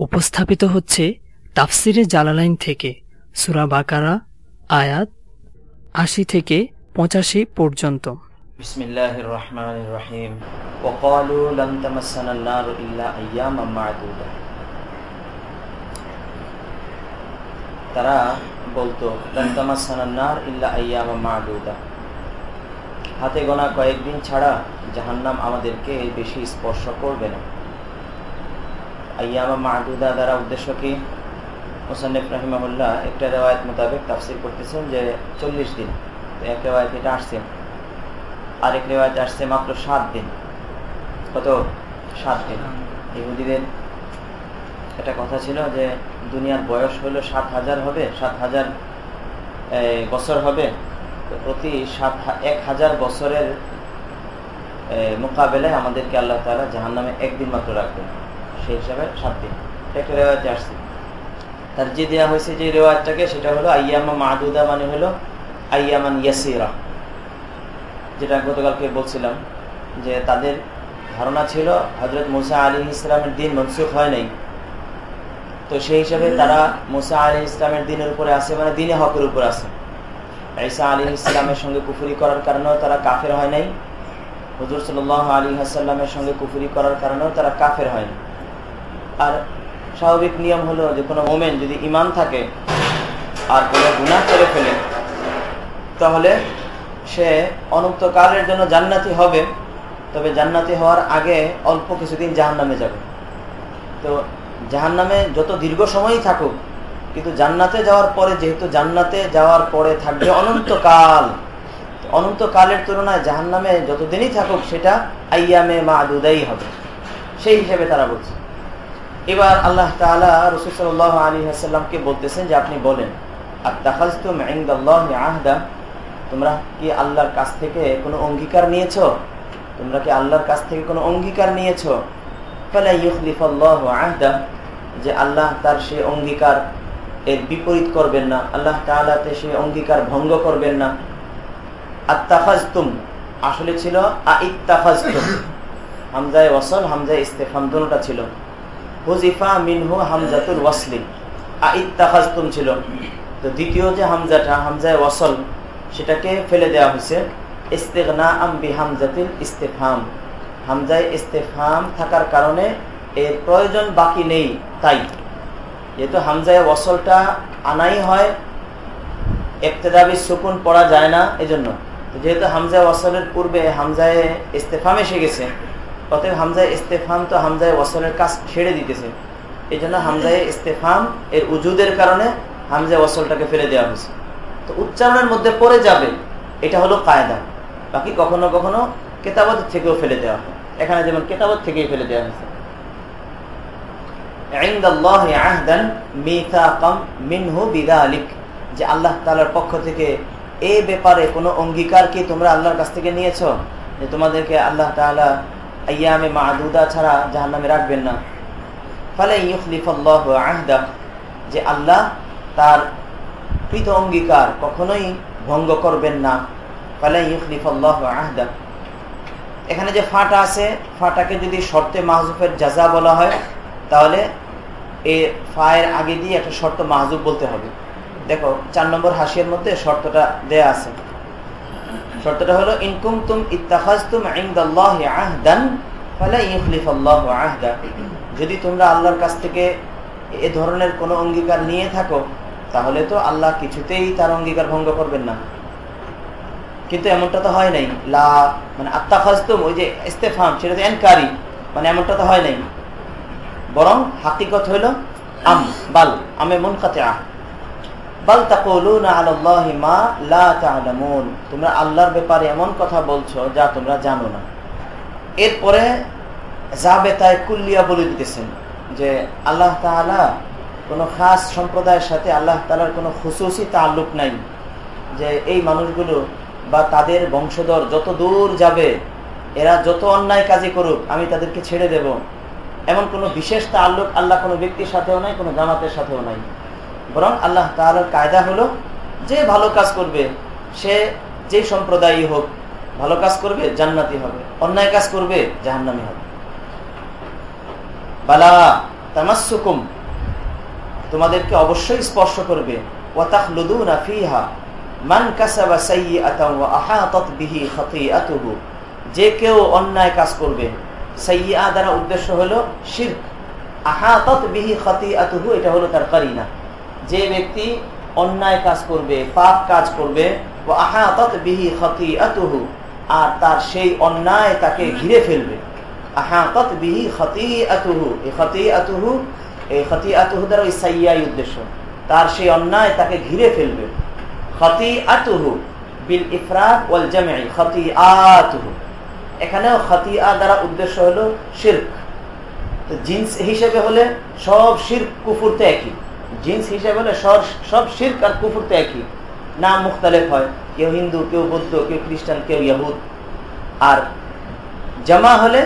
উপস্থাপিত হচ্ছে তাফসিরে জালালাইন থেকে সুরা বাকারা আয়াত আশি থেকে পঁচাশি পর্যন্ত بسم الله الرحمن الرحيم وقالوا لن تمسنا النار إلا أياما معدودة তারা বলতো لن تمسنا النار إلا أياما معدودة হাতে গোনা কয়েকদিন ছাড়া জাহান্নাম আমাদেরকে বেশি স্পর্শ করবে না আয়ামা মাহদুদা দ্বারা উদ্দেশ্য কি? মোসান্নেফ রাহিমাহুল্লাহ একটা রেওয়ায়ত মোতাবেক তাফসির করতেছেন যে চল্লিশ দিন। তো এক রেওয়ায়ত এটা আসছে। আরেক রেওয়ায়ত আসছে মাত্র সাত দিন। কত? সাত দিন। ইহুদিদের একটা কথা ছিল যে দুনিয়ার বয়স হলো সাত হাজার হবে, সাত হাজার বছর হবে। তো প্রতি সাত এক হাজার বছরের মোকাবেলায় আমাদেরকে আল্লাহ তালা জাহান নামে একদিন মাত্র রাখবেন। সেই হিসাবে সাত দিন একটা রেওয়াজে আসছে। তার যে দেওয়া হয়েছে যে রেওয়াজটাকে সেটা হলো আইয়ামা মাহদুদা মানে হলো আইয়ামান ইয়াসিরা। যেটা গতকালকে বলছিলাম যে তাদের ধারণা ছিল হজরত মুসা আলী ইসলামের দিন মনসুখ হয় নাই। তো সেই হিসাবে তারা মুসা আলী ইসলামের দিনের উপরে আছে মানে দিনে হকের উপর আছে। ঈসা আলী ইসলামের সঙ্গে কুফুরি করার কারণেও তারা কাফের হয় নাই। হজর সাল আলী হাসাল্লামের সঙ্গে কুফুরি করার কারণেও তারা কাফের হয় না আর স্বাভাবিক নিয়ম হলো যে কোনো মোমেন যদি ইমান থাকে আর কোনো গুণা করে ফেলে, তাহলে সে অনন্তকালের জন্য জান্নাতি হবে। তবে জান্নাতি হওয়ার আগে অল্প কিছুদিন জাহান নামে যাবে। তো জাহান নামে যত দীর্ঘ সময়ই থাকুক, কিন্তু জান্নাতে যাওয়ার পরে, যেহেতু জান্নাতে যাওয়ার পরে থাকবে অনন্তকাল অনন্তকালের তুলনায় জাহান নামে যতদিনই থাকুক, সেটা আইয়ামে মা আদুদাই হবে। সেই হিসেবে তারা বলছে। এবার আল্লাহ তালা রসুল আলী আসাল্লামকে বলতেছেন যে আপনি বলেন আর তাহাজ আহদা তোমরা কি আল্লাহর কাছ থেকে কোনো অঙ্গীকার নিয়েছ? তোমরা কি আল্লাহর কাছ থেকে কোনো অঙ্গীকার নিয়েছ? আহদা যে আল্লাহ তার সে অঙ্গীকার এর বিপরীত করবেন না, আল্লাহ তালাতে সে অঙ্গীকার ভঙ্গ করবেন না। আত্তাফাজতুম আসলে ছিল আইত্তাফাজতুম হামজায় ওয়াসল, হামজায় ইস্তেফাম দুটা ছিল। হুজিফা মিনহু হামজাতুল ছিল। তো দ্বিতীয় যে হামজাটা, হামজায় ওয়াসল, সেটাকে ফেলে দেওয়া হয়েছে। ইস্তেগনা হামজাতিল ইস্তেফাম হামজায় ইস্তেফাম থাকার কারণে এর প্রয়োজন বাকি নেই তাই। যেহেতু হামজায় ওয়াসলটা আনাই হয় ইবতেদাবি সুকুন পড়া যায় না, এজন্য। যেহেতু হামজা ওয়াসলের পূর্বে হামজায় ইস্তেফাম এসে গেছে অতএব হামজায় ইস্তেফাম তো হামজায় ওয়াসলের কাজ ছেড়ে দিতেছে। এই জন্য হামজায় ইস্তেফাম এর উজুদের কারণে হামজা ওয়াসলটাকে ফেলে দেওয়া হয়েছে। তো উচ্চারণের মধ্যে পড়ে যাবে, এটা হলো কায়দা। বাকি কখনো কখনো কেতাবত থেকেও ফেলে দেওয়া হয়। এখানে যেমন কেতাবত থেকেই ফেলে দেওয়া হয়েছে। যে আল্লাহ তালার পক্ষ থেকে এই ব্যাপারে কোনো অঙ্গীকার কি তোমরা আল্লাহর কাছ থেকে নিয়েছ? যে তোমাদেরকে আল্লাহ তালা আয়ামে মাদুদা ছাড়া জাহান নামে রাখবেন না। ফলে ইউফলিফল্লাহ আহদা যে আল্লাহ তার কৃত অঙ্গীকার কখনোই ভঙ্গ করবেন না। ফলে ইউফলিফল্লাহ আহদা এখানে যে ফাটা আছে, ফাটাকে যদি শর্তে মাহজুফের যাজা বলা হয়, তাহলে এই ফায়ের আগে দিয়ে একটা শর্ত মাহজুব বলতে হবে। দেখো, চার নম্বর হাসিয়ার মধ্যে শর্তটা দেয়া আছে। শর্তটা হলো ইনকুম তুম যদি তোমরা আল্লাহর কাছ থেকে এ ধরনের কোনো অঙ্গীকার নিয়ে থাকো, তাহলে তো আল্লাহ কিছুতেই তার অঙ্গীকার ভঙ্গ করবেন না। কিন্তু এমনটা তো হয় নাই। লা মানে আত্মাফাজতুম ওই যে ইস্তেফাম, সেটা তো এনকারি মানে এমনটা তো হয় নাই। বরং হাকিকত হইল আম, বাল, আমে মন কাতে আহ বাল তাকুলুনা আলাল্লাহি মা লা তা'লামুন তোমরা আল্লাহর ব্যাপারে এমন কথা বলছো যা তোমরা জানো না। এরপরে জাবেতায় কুল্লিয়া বলে দিতেছেন যে আল্লাহ তালা কোনো খাস সম্প্রদায়ের সাথে আল্লাহ তালার কোনো খুশুসি তাল্লুক নাই। যে এই মানুষগুলো বা তাদের বংশধর যত দূর যাবে, এরা যত অন্যায় কাজে করুক, আমি তাদেরকে ছেড়ে দেব। এমন কোনো বিশেষ তাল্লুক আল্লাহ কোনো ব্যক্তির সাথেও নাই, কোনো জামাতের সাথেও নাই। বরং আল্লাহ তালার কায়দা হলো যে ভালো কাজ করবে, সে যে সম্প্রদায়ই হোক, ভালো কাজ করবে, জান্নাতি হবে। অন্যায় কাজ করবে, জাহান্নামি হবে। বালা তামাসুকুম তোমাদেরকে অবশ্যই স্পর্শ করবে। মান যে কেউ অন্যায় কাজ করবে, সাইয়্যা দ্বারা উদ্দেশ্য হলো শিরক। আহাতাত বিহি খাতিআতুহু, এটা হলো তার কারিনা। যে ব্যক্তি অন্যায় কাজ করবে, পাপ কাজ করবে ও আহাতাত বিহি খাতিআতুহু আর তার সেই অন্যায় তাকে ঘিরে ফেলবে। আহাতাত বিহি খাতিআতুহু এই খাতিআতুহু এই খাতিআতুহু দ্বারা ওই সাইয়াই উদ্দেশ্য। তার সেই অন্যায় তাকে ঘিরে ফেলবে। খাতিআতুহু বিল ইফরাদ ওয়াল জামঈ খাতিআতুহু এখানেও খাতিআ দ্বারা উদ্দেশ্য হলো শিরক। জিন্স হিসেবে হলে সব শিরক কুফুরতে একই। জিন্স হিসেবে হলে সব শিরক আর কুফুরতে একই। নাম মুখতালেফ হয়, কেউ হিন্দু, কেউ বৌদ্ধ, কেউ খ্রিস্টান, কেউ ইয়াহুদ। আর জামা হলে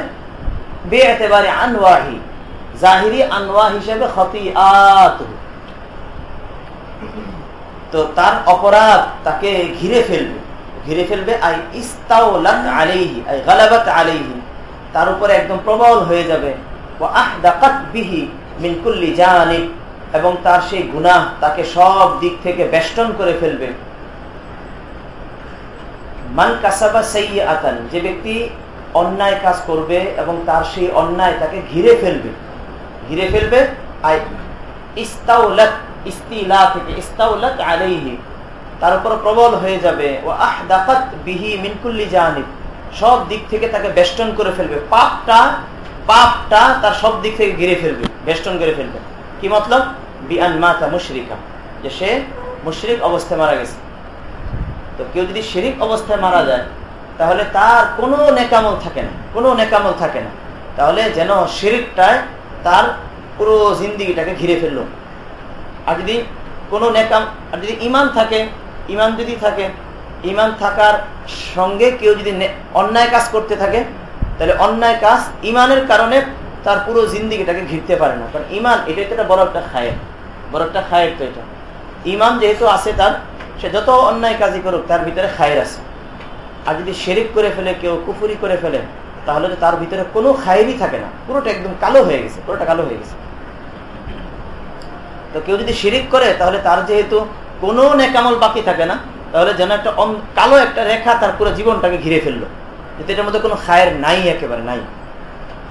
বে এতেবারে আনওয়াহি, জাহিরি আনওয়া হিসেবে খতি তো তার অপরাধ তাকে ঘিরে ফেলবে। ঘিরে ফেলবে, আই ইস্তাওলাত আলাইহি, আই গালাবাত আলাইহি। তার উপরে একদম প্রবল হয়ে যাবে। ও আহদাকাত বিহি মিন কুল্লি জানিব। এবং তার সেই গুনাহ তাকে সব দিক থেকে বেষ্টন করে ফেলবে। মান কাসাবা সাইয়া আতান যে ব্যক্তি অন্যায় কাজ করবে এবং তার সেই অন্যায় তাকে ঘিরে ফেলবে। ঘিরে ফেলবে তার উপর প্রবল হয়ে যাবে। ও আহদাকাত বিহি মিনকুল্লি জানিব। সব দিক থেকে তাকে বেষ্টন করে ফেলবে। পাপটা পাপটা তার সব দিক থেকে ঘিরে ফেলবে, বেষ্টন করে ফেলবে। কি মতলব? বিআন মাতা মুশরিকা। যে সে মুশরিক অবস্থায় মারা গেছে। তো কেউ যদি শিরিক অবস্থায় মারা যায়, তাহলে তার কোনো নেকামল থাকে না। কোনো নেকামল থাকে না। তাহলে যেন শিরিকটায় তার পুরো জিন্দিগিটাকে ঘিরে ফেলল। আর যদি কোনো নেকাম আর যদি ইমান থাকে ইমান যদি থাকে ইমান থাকার সঙ্গে কেউ যদি অন্যায় কাজ করতে থাকে, তাহলে অন্যায় কাজ ইমানের কারণে তার পুরো জিন্দিগিটাকে ঘিরতে পারে না। কারণ ইমান, এটা একটা বড় একটা খায়ের। বড় একটা খায়ের তো এটা। ইমান যেহেতু আছে তার, সে যত অন্যায় কাজই করুক, তার ভিতরে খায়ের আছে। আর যদি শেরিক করে ফেলে, কেউ কুফুরি করে ফেলে, তাহলে তার ভিতরে কোনো খায়েরই থাকে না। পুরোটা একদম কালো হয়ে গেছে, পুরোটা কালো হয়ে গেছে। তো কেউ যদি শিরিক করে, তাহলে তার যেহেতু কোনো নেকামল বাকি থাকে না, তাহলে যেন একটা কালো একটা রেখা তার পুরো জীবনটাকে ঘিরে ফেলল। এটার মধ্যে কোনো খায়ের নাই একেবারে, নাই।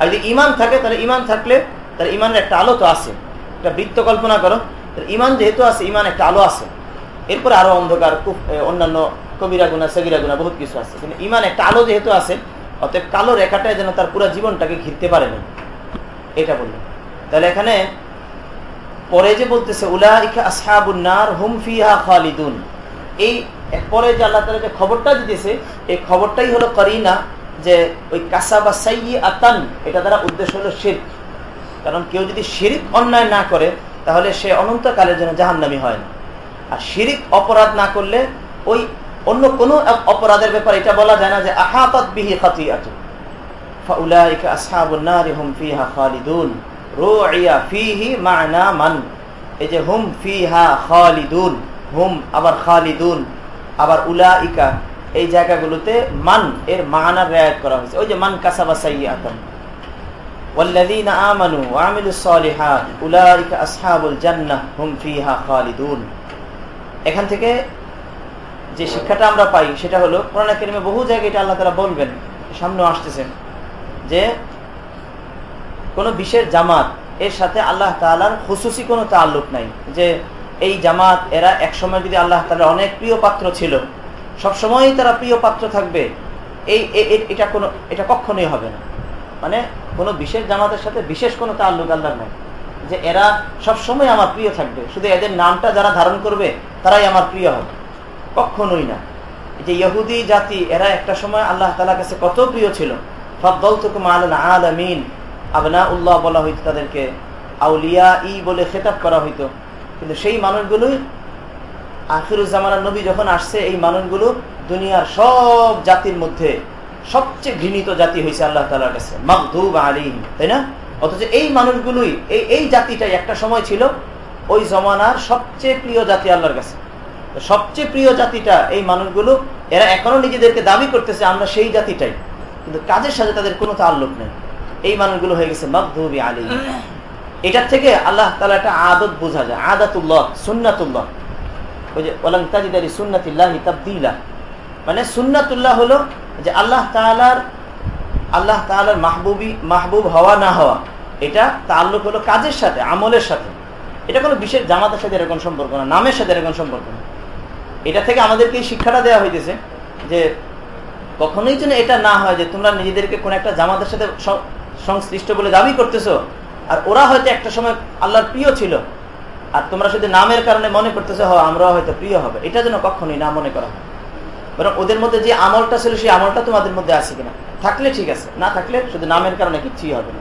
আর যদি ইমান থাকে, তাহলে ইমান থাকলে তাহলে ইমানের একটা আলো তো আছে। একটা বৃত্ত কল্পনা করো ইমান যেহেতু আছে ইমান একটা আলো আছে। এরপরে আরও অন্ধকার অন্যান্য কবিরা গুণা, সেগিরা গুণা, বহুত কিছু আছে। কিন্তু ইমান একটা আলো যেহেতু আছে, অতএব কালো রেখাটায় যেন তার পুরো জীবনটাকে ঘিরতে পারে না। এটা বলল। তাহলে এখানে পরে যে বলতেছে খালিদুন। এই, পরে যে আল্লাহ তালা যে খবরটা দিতেছে, এই খবরটাই হলো করিনা। যে ওই কাসা বা সাই আতান এটা দ্বারা উদ্দেশ্য হলো শির কারণ কেউ যদি শিরিক অন্যায় না করে, তাহলে সে অনন্তকালের জন্য জাহান্নামি হয় না। আর শিরিক অপরাধ না করলে ওই অন্য কোনো অপরাধের ব্যাপারে এটা বলা যায় না যে আহাতত বিহি খাতি আতু এই যে হুম ফিহা খালিদুন, হুম আবার খালিদুন, আবার এই জায়গাগুলোতে মান এর মানার রেয়াত করা হয়েছে ওই যে মান কাসাবা সাইয়াতান والذين آمنوا وعملوا الصالحات أولئك أصحاب الجنة هم فيها خالدون এখান থেকে যে শিক্ষাটা আমরা পাই সেটা হলো কোরআন কারিমে বহু জায়গায় এটা আল্লাহ তাআলা বলবেন সামনে আসতেছে যে কোন বিশেষ জামাত এর সাথে আল্লাহ তাআলার খুসুসি কোনো তাল্লুক নাই যে এই জামাত এরা একসময় যদি আল্লাহ তাআলার অনেক প্রিয় পাত্র ছিল সবসময়ই তারা প্রিয় পাত্র থাকবে। এই এটা কোনো, এটা কখনোই হবে না। মানে কোনো বিশেষ জামাতের সাথে বিশেষ কোনো তাল্লুক আল্লাহ নাই। যে এরা সবসময় আমার প্রিয় থাকবে। শুধু এদের নামটা যারা ধারণ করবে, তারাই আমার প্রিয় হবে। কখনোই না। যে ইহুদি জাতি, এরা একটা সময় আল্লাহ তালার কাছে কত প্রিয় ছিল। ফদ্দল তুকুম আল আলামিন। আবনা উল্লাহ বলা হইত তাদেরকে। আউলিয়া ই বলে খেতাব করা হইতো। কিন্তু সেই মানুষগুলোই আখিরুজ্জামানার নবী যখন আসছে, এই মানুষগুলো দুনিয়ার সব জাতির মধ্যে সবচেয়ে ঘৃণিত জাতি হয়েছে আল্লাহ তালার কাছে মাকদুব আলিম তাই না? অথচ এই মানুষগুলোই, এই এই জাতিটাই একটা সময় ছিল ওই জমানার সবচেয়ে প্রিয় জাতি আল্লাহর কাছে। সবচেয়ে প্রিয় জাতিটা এই মানুষগুলো, এরা এখনও নিজেদেরকে দাবি করতেছে, আমরা সেই জাতিটাই। কিন্তু কাজের সাথে তাদের কোনো তাল্লুক নেই। এই মানুষগুলো হয়ে গেছে মকদুবি আলী এটার থেকে আল্লাহ তালা একটা আদত বোঝা যায়, আদাতুল্লাহ, সুন্নাতুল্লাহ। ওই যে ওলাং তাজিদারি সুন্নাতিল্লাহ তাবদিলা। মানে সুন্নাতুল্লাহ হলো যে আল্লাহ তালার আল্লাহ তালার মাহবুবি, মাহবুব হওয়া না হওয়া, এটা তাল্লুক হলো কাজের সাথে, আমলের সাথে। এটা কোনো বিশেষ জামাতের সাথে এরকম সম্পর্ক না, নামের সাথে এরকম সম্পর্ক না। এটা থেকে আমাদেরকে শিক্ষাটা দেওয়া হইতেছে যে কখনোই যেন এটা না হয় যে তোমরা নিজেদেরকে কোন একটা জামাতের সাথে সংশ্লিষ্ট বলে দাবি করতেছো। আর ওরা হয়তো একটা সময় আল্লাহর প্রিয় ছিল আর তোমরা শুধু নামের কারণে মনে করতেছো হ আমরাও হয়তো প্রিয় হবে। এটা যেন কখনোই না মনে করা হয়। বরং ওদের মধ্যে যে আমলটা ছিল, সেই আমলটা তোমাদের মধ্যে আছে কিনা? থাকলে ঠিক আছে, না থাকলে শুধু নামের কারণে কিচ্ছুই হবে না।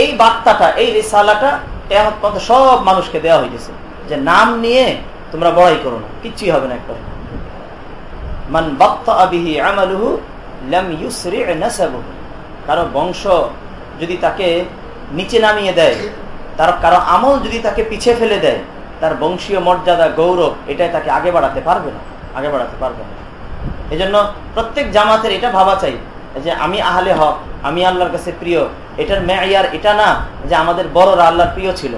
এই বার্তাটা, এই রিসালাটা কেমন পর্যন্ত সব মানুষকে দেওয়া হয়েছে যে নাম নিয়ে তোমরা বড়াই করো না, কিচ্ছুই হবে না একবারে। মান বাত্তাবিহি আমালুহু লাম কারও বংশ যদি তাকে নিচে নামিয়ে দেয় তার কারও আমল যদি তাকে পিছে ফেলে দেয়, তার বংশীয় মর্যাদা, গৌরব, এটাই তাকে আগে বাড়াতে পারবে না, আগে বাড়াতে পারবে না। এই জন্য প্রত্যেক জামাতের এটা ভাবা চাই, যে আমি আহলে হক, আমি আল্লাহর কাছে প্রিয়, এটার মেয়ার এটা না যে আমাদের বড়রা আল্লাহর প্রিয় ছিল।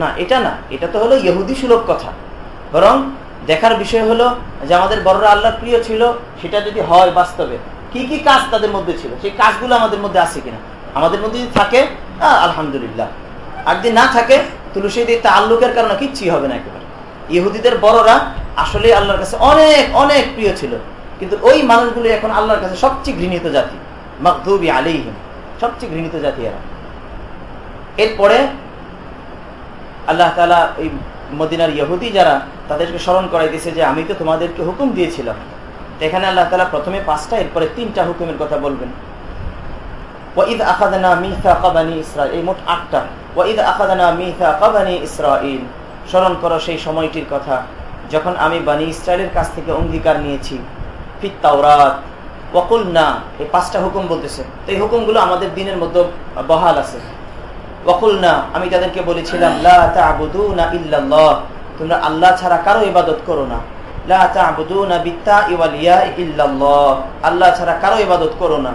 না, এটা না, এটা তো হলো ইহুদি সুলভ কথা। বরং দেখার বিষয় হলো যে আমাদের বড়রা আল্লাহর প্রিয় ছিল, সেটা যদি হয় বাস্তবে, কি কি কাজ তাদের মধ্যে ছিল, সেই কাজগুলো আমাদের মধ্যে আছে কিনা? আমাদের মধ্যে যদি থাকে আলহামদুলিল্লাহ। আর যদি না থাকে তুলসী দিয়ে তাল্লুকের কারণে কিচ্ছুই হবে না একেবারে। ইহুদিদের বড়রা আসলে আল্লাহর কাছে অনেক অনেক প্রিয় ছিল। কিন্তু ওই মানুষগুলো এখন আল্লাহর কাছে সবচেয়ে ঘৃণিত জাতি মকদুবি আলিহিম সবচেয়ে ঘৃণিত জাতি এরা। এরপরে আল্লাহ তালা এই মদিনার ইহুদি যারা, তাদেরকে স্মরণ করাই দিয়েছে যে, আমি তো তোমাদেরকে হুকুম দিয়েছিলাম। এখানে আল্লাহ তালা প্রথমে পাঁচটা, এরপরে তিনটা হুকুমের কথা বলবেন। ওয়াইদ আখাদানা মিথা কাবানি ইসরা এই মোট আটটা। ওয়াইদ আখাদানা কাবানি ইসরাইল স্মরণ করো সেই সময়টির কথা, যখন আমি বানি ইসরায়েলের কাছ থেকে অঙ্গীকার নিয়েছি। ওয়াকুল না এই পাঁচটা হুকুম বলতেছে। তো এই হুকুমগুলো আমাদের দিনের মধ্যে বহাল আছে। ওয়াকুল না আমি তাদেরকে বলেছিলাম, লা তা'বুদুনা ইল্লাল্লাহ তোমরা আল্লাহ ছাড়া কারও ইবাদত করো না। লা তা'বুদুনা বিত্তা ওয়াল ইয়া ইল্লাল্লাহ আল্লাহ ছাড়া কারও ইবাদত করো না।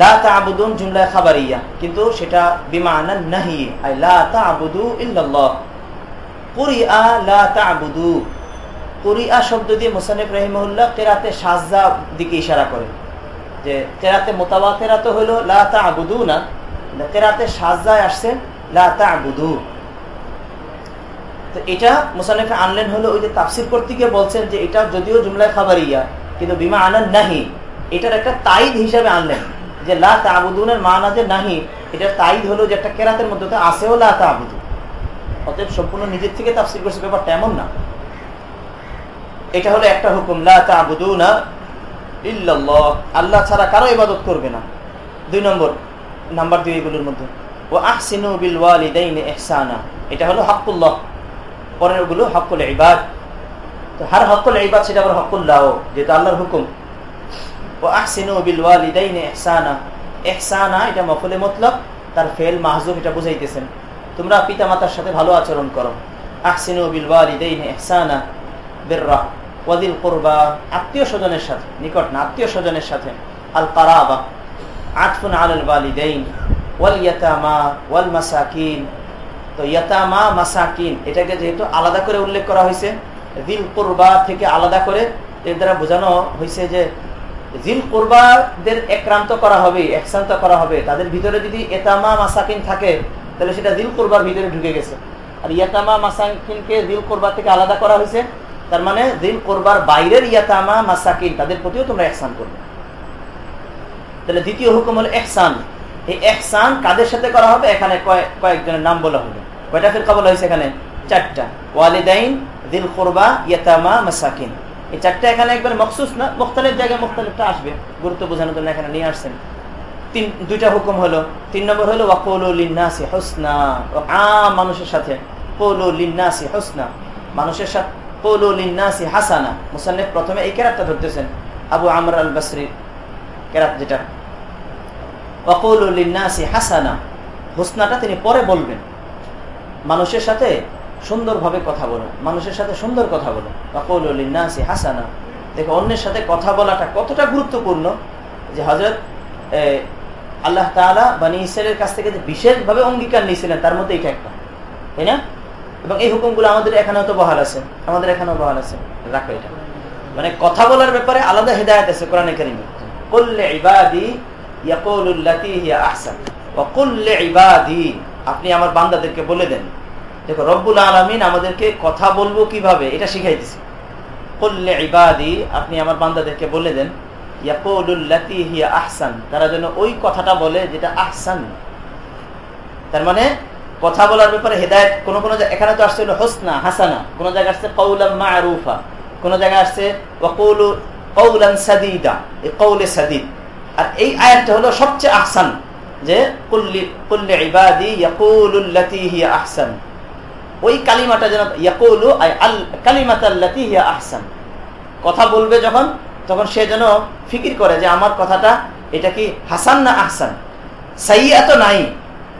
লা তা'বুদুন জুমলা খাবারিয়া। কিন্তু সেটা বিমানা নাহি, আই লা তা'বুদু ইল্লাল্লাহ। কুরিআ লা তা'বুদু। কুরিআ শব্দ দিয়ে মুসানিফ রহিমউল্লাহ কেরাতে সাজদা দিকে ইশারা করে যে কেরাতে মোতাবাতেরা তো হলো লা তা'বুদু না কেরাতে সাজদায় আসছে লা তা'বুদু। তো এটা মুসানিফে আনলেন হলো ওই যে তাফসির করতে গিয়ে বলছেন যে এটা যদিও জুমলায় খাবারিয়া, কিন্তু বিমা আনান নাহি, এটার একটা তাইদ হিসাবে আনলেন। যে লা তাবুদুনের মানা যে নাহি এটার তাই হলো যে একটা কেরাতের মধ্যে তো আসেও লা তাবুদু। অতএব সম্পূর্ণ নিজের থেকে তাফসির করছে, ব্যাপারটা এমন না। এটা হলো একটা হুকুম, লা ইল্লাল্লাহ। আল্লাহ ছাড়া কারও ইবাদত করবে না। দুই নম্বর, নাম্বার দুই এগুলোর মধ্যে। ও আহসিনু বিল ওয়ালিদাইনি ইহসানা। এটা হলো হকুল্লাহ পরের ওগুলো হকুল ইবাদ। তো হার হকুল ইবাদ, সেটা আবার হকুল্লাহ যেটা আল্লাহর হুকুম। ও আহসিনু বিল ওয়ালিদাইনি ইহসানা ইহসানা এটা মফলে মতলব, তার ফেল মাহজুব এটা বুঝাইতেছেন। তোমরা পিতামাতার সাথে ভালো আচরণ করো। আহসিনু বিল ওয়ালিদাইনি ইহসানা বিররা ওয়াদিল কুরবা আত্মীয় স্বজনের সাথে, নিকট না, আত্মীয় স্বজনের সাথে। আল কারাবা আটফুন আল ওয়ালিদাইন, ওয়াল ইয়াতামা, ওয়াল মাসাকিন। তো ইয়াতামা, মাসাকিন, এটাকে যেহেতু আলাদা করে উল্লেখ করা হয়েছে দিল কোরবা থেকে আলাদা করে, এর দ্বারা বোঝানো হয়েছে যে জিল কোরবাদের একরান্ত করা হবে একসান্ত করা হবে। তাদের ভিতরে যদি এতামা মাসাকিন থাকে, তাহলে সেটা দিল কোরবার ভিতরে ঢুকে গেছে। আর ইয়াতামা মাসাকিনকে দিল কোরবা থেকে আলাদা করা হয়েছে। তার মানে দিল কোরবার বাইরের ইয়াতামা মাসাকিন, তাদের প্রতিও তোমরা একসান করবে। তাহলে দ্বিতীয় হুকুম হলো একসান এই একসান কাদের সাথে করা হবে? এখানে কয়েক কয়েকজনের নাম বলা হবে। কয়টা ফিরকা বলা হয়েছে এখানে? চারটা। ওয়ালিদাইন দিল কোরবা ইয়াতামা, মাসাকিন। এই চারটা এখানে একবার মকসুস না মুখতালের জায়গায় মুখতালিফটা আসবে। গুরুত্ব বোঝানোর জন্য এখানে নিয়ে আসছেন। তিন, দুইটা হুকুম হলো। তিন নম্বর হলো ওয়াকুলিনাসি হোসনা। আম মানুষের সাথে। কৌলিনাসি হোসনা। মানুষের সাথে কৌলিনাসি হাসানা। মুসান্নেফ প্রথমে এই কেরাতটা ধরতেছেন। আবু আমর আল বাসরি কেরাত যেটা। ওয়াকুলিনাসি হাসানা। হোসনাটা তিনি পরে বলবেন। মানুষের সাথে সুন্দরভাবে কথা বলো মানুষের সাথে সুন্দর কথা বলো ওয়াকুলিনাসি হাসানা। দেখো, অন্যের সাথে কথা বলাটা কতটা গুরুত্বপূর্ণ যে হজরত আল্লাহ তালা বানী ইসরায়েলের কাছ থেকে যে বিশেষভাবে অঙ্গীকার নিয়েছিলেন, তার মধ্যে এটা একটা। তাই না? এবং এই হুকুমগুলো আমাদের এখানেও তো বহাল আছে। আমাদের এখানেও বহাল আছে। রাখো এটা। মানে কথা বলার ব্যাপারে আলাদা হেদায়ত আছে কোরআন কারিমে। করলে ইবাদি আহসান। করলে ইবাদি। আপনি আমার বান্দাদেরকে বলে দেন। দেখো, রব্বুল আলমিন আমাদেরকে কথা বলব কীভাবে? এটা শিখাইতেছি। করলে ইবাদি আপনি আমার বান্দাদেরকে বলে দেন আহসান। তারা যেন ওই কথাটা বলে যেটা আহসান। তার মানে কথা বলার ব্যাপারে হেদায়ত, কোনো কোন এখানে তো আসছে হোসনা, হাসানা। কোনো জায়গায় আসছে কৌলাম মারুফা। কোন জায়গায় আসছে কৌলান সাদিদা, এই কৌলে সাদিদ। আর এই আয়াতটা হলো সবচেয়ে আহসান, যে কুল্লি কুল্লে ইবাদি ইয়াকুলুল্লাতি হিয়া আহসান। ওই কালিমাটা যেন ইয়াকুলু আল হিয়া আহসান। কথা বলবে যখন, তখন সে যেন ফিকির করে যে আমার কথাটা, এটা কি হাসান না আহসান? সাইয়া তো নাই।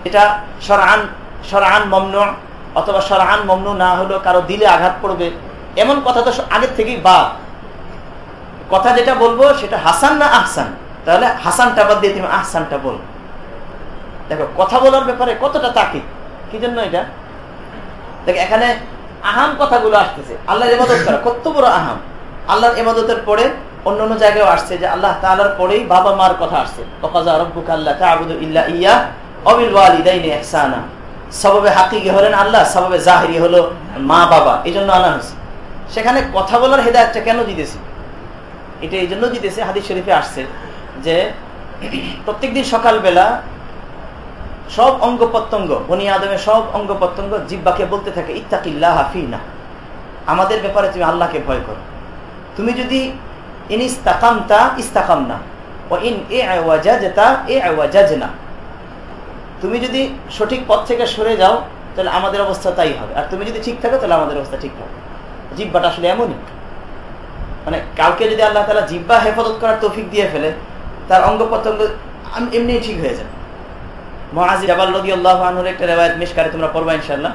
এটা সরান সরান মমনু, অথবা সরান মমনু না হলো কারও দিলে আঘাত পড়বে এমন কথা তো আগের থেকেই বা। কথা যেটা বলব, সেটা হাসান না আহসান? তাহলে হাসানটা বাদ দিয়ে তুমি আহসানটা বল। দেখো, কথা বলার ব্যাপারে কতটা তাকিদ? কি জন্য এটা? দেখ এখানে আহাম কথাগুলো আসতেছে। আল্লাহর এবাদত করা, কত বড় আহাম। আল্লাহর এবাদতের পরে অন্য অন্য জায়গায় আসছে যে আল্লাহ তালার পরেই বাবা মার কথা আসছে। আল্লাহ জাহিরি হলো মা বাবা এই জন্য সেখানে কথা বলার কেন এটা এই জন্য দিতেছে শরীফে আসছে যে প্রত্যেকদিন সকালবেলা সব অঙ্গ প্রত্যঙ্গ, বনি আদমের সব অঙ্গ প্রত্যঙ্গ জিব্বাকে বলতে থাকে, ইত্তাকিল্লাহ হাফিনা আমাদের ব্যাপারে তুমি আল্লাহকে ভয় করো। তুমি যদি ইন ইস্তাকামতা ইস্তাকাম না ও ইন এ আওয়াজা এ আওয়াজ না তুমি যদি সঠিক পথ থেকে সরে যাও, তাহলে আমাদের অবস্থা তাই হবে। আর তুমি যদি ঠিক থাকো, তাহলে আমাদের অবস্থা ঠিক থাকবে জিব্বাটা আসলে এমনই। মানে কালকে যদি আল্লাহ তালা জিব্বা হেফাজত করার তৌফিক দিয়ে ফেলে, তার অঙ্গ প্রত্যঙ্গ এমনি ঠিক হয়ে যাবে। আবার একটা তোমরা ইনশাল্লাহ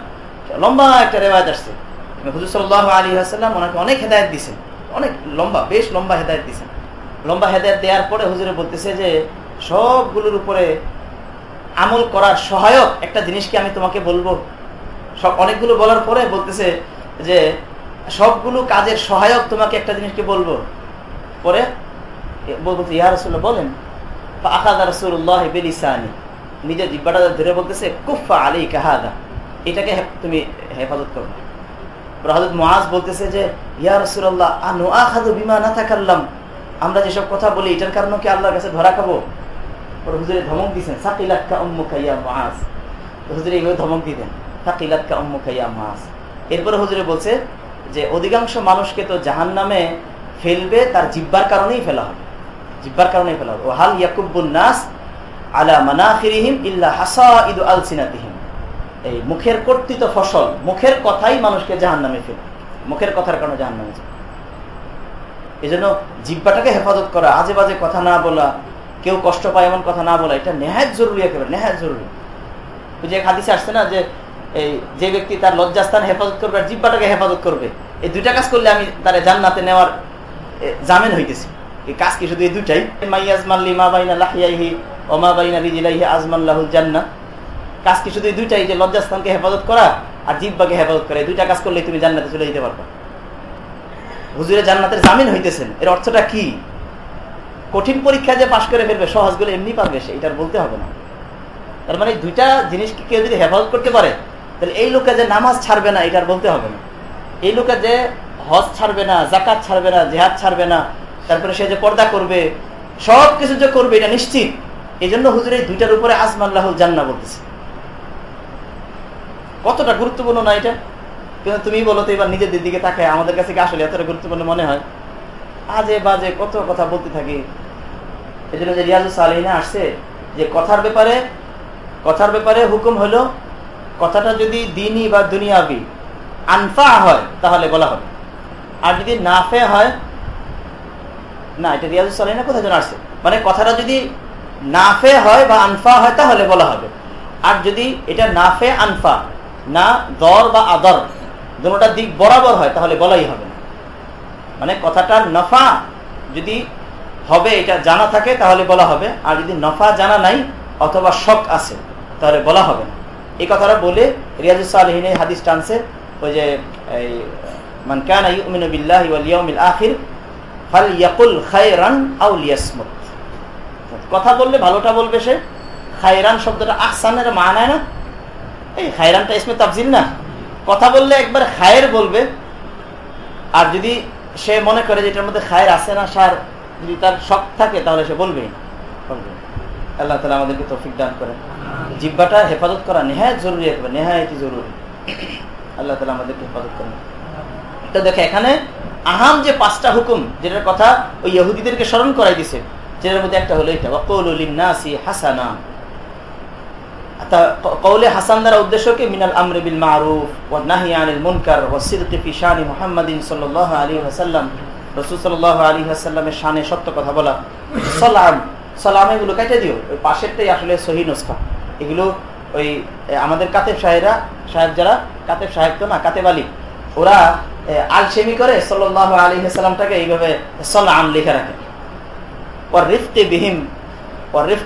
লম্বা একটা আসছে। আলী ওনাকে অনেক অনেক লম্বা, বেশ লম্বা লম্বা হেদায়ত দেওয়ার পরে হুজুরে বলতেছে যে, সবগুলোর উপরে আমল করার সহায়ক একটা জিনিসকে আমি তোমাকে বলব? সব, অনেকগুলো বলার পরে বলতেছে যে, সবগুলো কাজের সহায়ক তোমাকে একটা জিনিসকে বলব? পরে বলতে ইয়া বলেন আকাদা রসুল্লাহ বেলিসানি। নিজের জিব্বাটা ধরে বলতেছে কুফা আলী কাহাদা এটাকে তুমি হেফাজত করো। মহাজ বলতেছে যে আনু বিমা না আমরা যেসব কথা বলি, এটার কারণে কি আল্লাহর কাছে ধরা খাব? হুজুরে ধমক দিচ্ছেন সাকিলাক্কা উম্মুকা ইয়া মহাজ হুজুরে এইভাবে ধমক দিতেন সাকিলাক্কা উম্মুকা ইয়া মহাজ এরপরে হুজুরে বলছে যে, অধিকাংশ মানুষকে তো জাহান নামে ফেলবে, তার জিব্বার কারণেই ফেলা হবে। জিব্বার কারণেই ফেলা হবে। ও হাল ইয়াকুবুল নাস? মুখের কর্তৃত ফসল, মুখের কথাই মানুষকে জাহান নামে ফেলে। মুখের কথার কারণে জাহান নামে এই জন্য জিব্বাটাকে হেফাজত করা আজে বাজে কথা না বলা, কেউ কষ্ট পায় এমন কথা না বলা, এটা নেহায় জরুরি একেবারে নেহায় জরুরি। যে হাদিসে আসছে না যে, এই যে ব্যক্তি তার লজ্জাস্থান হেফাজত করবে আর জিব্বাটাকে হেফাজত করবে, এই দুইটা কাজ করলে আমি তার জান্নাতে নেওয়ার জামিন হইতেছি। এই কাজ কি শুধু এই দুইটাই? মাইয়াজ মাল্লি মা বাইনা লাহিয়াহি জান্নাহ। কাজ কি শুধু দুইটাই? যে লজ্জাস্থানকে হেফাজত করা আর জিব্বাকে হেফাজত করা। দুইটা কাজ করলে তুমি জান্নাতে চলে যেতে পারবে। হুজুরে জান্নাতের জামিন হইতেছেন। এর অর্থটা কি? কঠিন পরীক্ষা যে পাশ করে ফেলবে, সহজগুলো এমনি পারবে সে, এটার বলতে হবে না। তার মানে দুইটা জিনিসকে কেউ যদি হেফাজত করতে পারে, তাহলে এই লোকে যে নামাজ ছাড়বে না, এটার বলতে হবে না। এই লোকে যে হজ ছাড়বে না জাকাত ছাড়বে না, জেহাদ ছাড়বে না, তারপরে সে যে পর্দা করবে সব কিছু যে করবে, এটা নিশ্চিত। এই জন্য হুজুর এই দুইটার উপরে আজমাল্লাহুল জান্না বলতেছে। কতটা গুরুত্বপূর্ণ না এটা? কিন্তু তুমি বলো তো এবার নিজেদের দিকে তাকায়, আমাদের কাছে আসলে এতটা গুরুত্বপূর্ণ মনে হয়? আজে বাজে কত কথা বলতে থাকি। এই জন্য যে রিয়াজু সালিনা আসছে, যে কথার ব্যাপারে কথার ব্যাপারে হুকুম হলো, কথাটা যদি দিনই বা দুনিয়াবি আনফা হয়, তাহলে বলা হবে। আর যদি নাফে হয়, না, এটা রিয়াজ সালাই না কোথায় যেন আসছে। মানে কথাটা যদি নাফে হয় বা আনফা হয়, তাহলে বলা হবে। আর যদি এটা নাফে, আনফা, না দর বা আদর দুটা দিক বরাবর হয়, তাহলে বলাই হবে না। মানে কথাটা নফা, যদি হবে এটা জানা থাকে, তাহলে বলা হবে। আর যদি নফা জানা নাই, অথবা শখ আছে, তাহলে বলা হবে না। এই কথাটা বলে রিয়াজুসালহীন হাদিস টানছে ওই যে, এই, মান কানা আখির, ফাল ইয়াকুল খায়রান আও লিয়াসমুত। কথা বললে ভালোটা বলবে সে। খায়রান শব্দটা আহসানের মানায় না। এই খায়রানটা ইসমে তাফজিল না। কথা বললে একবার খায়ের বলবে। আর যদি সে মনে করে যে এটার মধ্যে খায়ের আছে না, সার, যদি তার শখ থাকে, তাহলে সে বলবে। আল্লাহ তালা আমাদেরকে তৌফিক দান করেন। জিব্বাটা হেফাজত করা নেহায়ত জরুরি একবার, নেহায়তই জরুরি। আল্লাহ তালা আমাদেরকে হেফাজত করেন। তো দেখে, এখানে আহাম যে পাঁচটা হুকুম, যেটার কথা ওই ইহুদিদেরকে স্মরণ করাই দিছে যেটার মধ্যে একটা হলো এটা হাসানা। কৌলে হাসান দ্বারা মিনাল মারুফ ও মুনকার ও আলাইহি ওয়াসাল্লাম। রাসূল আলাইহি ওয়াসাল্লামের শানে সত্য কথা বলা, সালাম সালাম এগুলো কেটে দিও। ওই পাশেরটাই আসলে সহি এগুলো ওই আমাদের কাতেব সাহেবরা, সাহেব যারা, কাতেব সাহেব তো না, কাতেব আলী, ওরা আলসেমি করে সাল্লাহ আলী সাল্লামটাকে এইভাবে সালাম লিখে রাখে। মানে জীবনী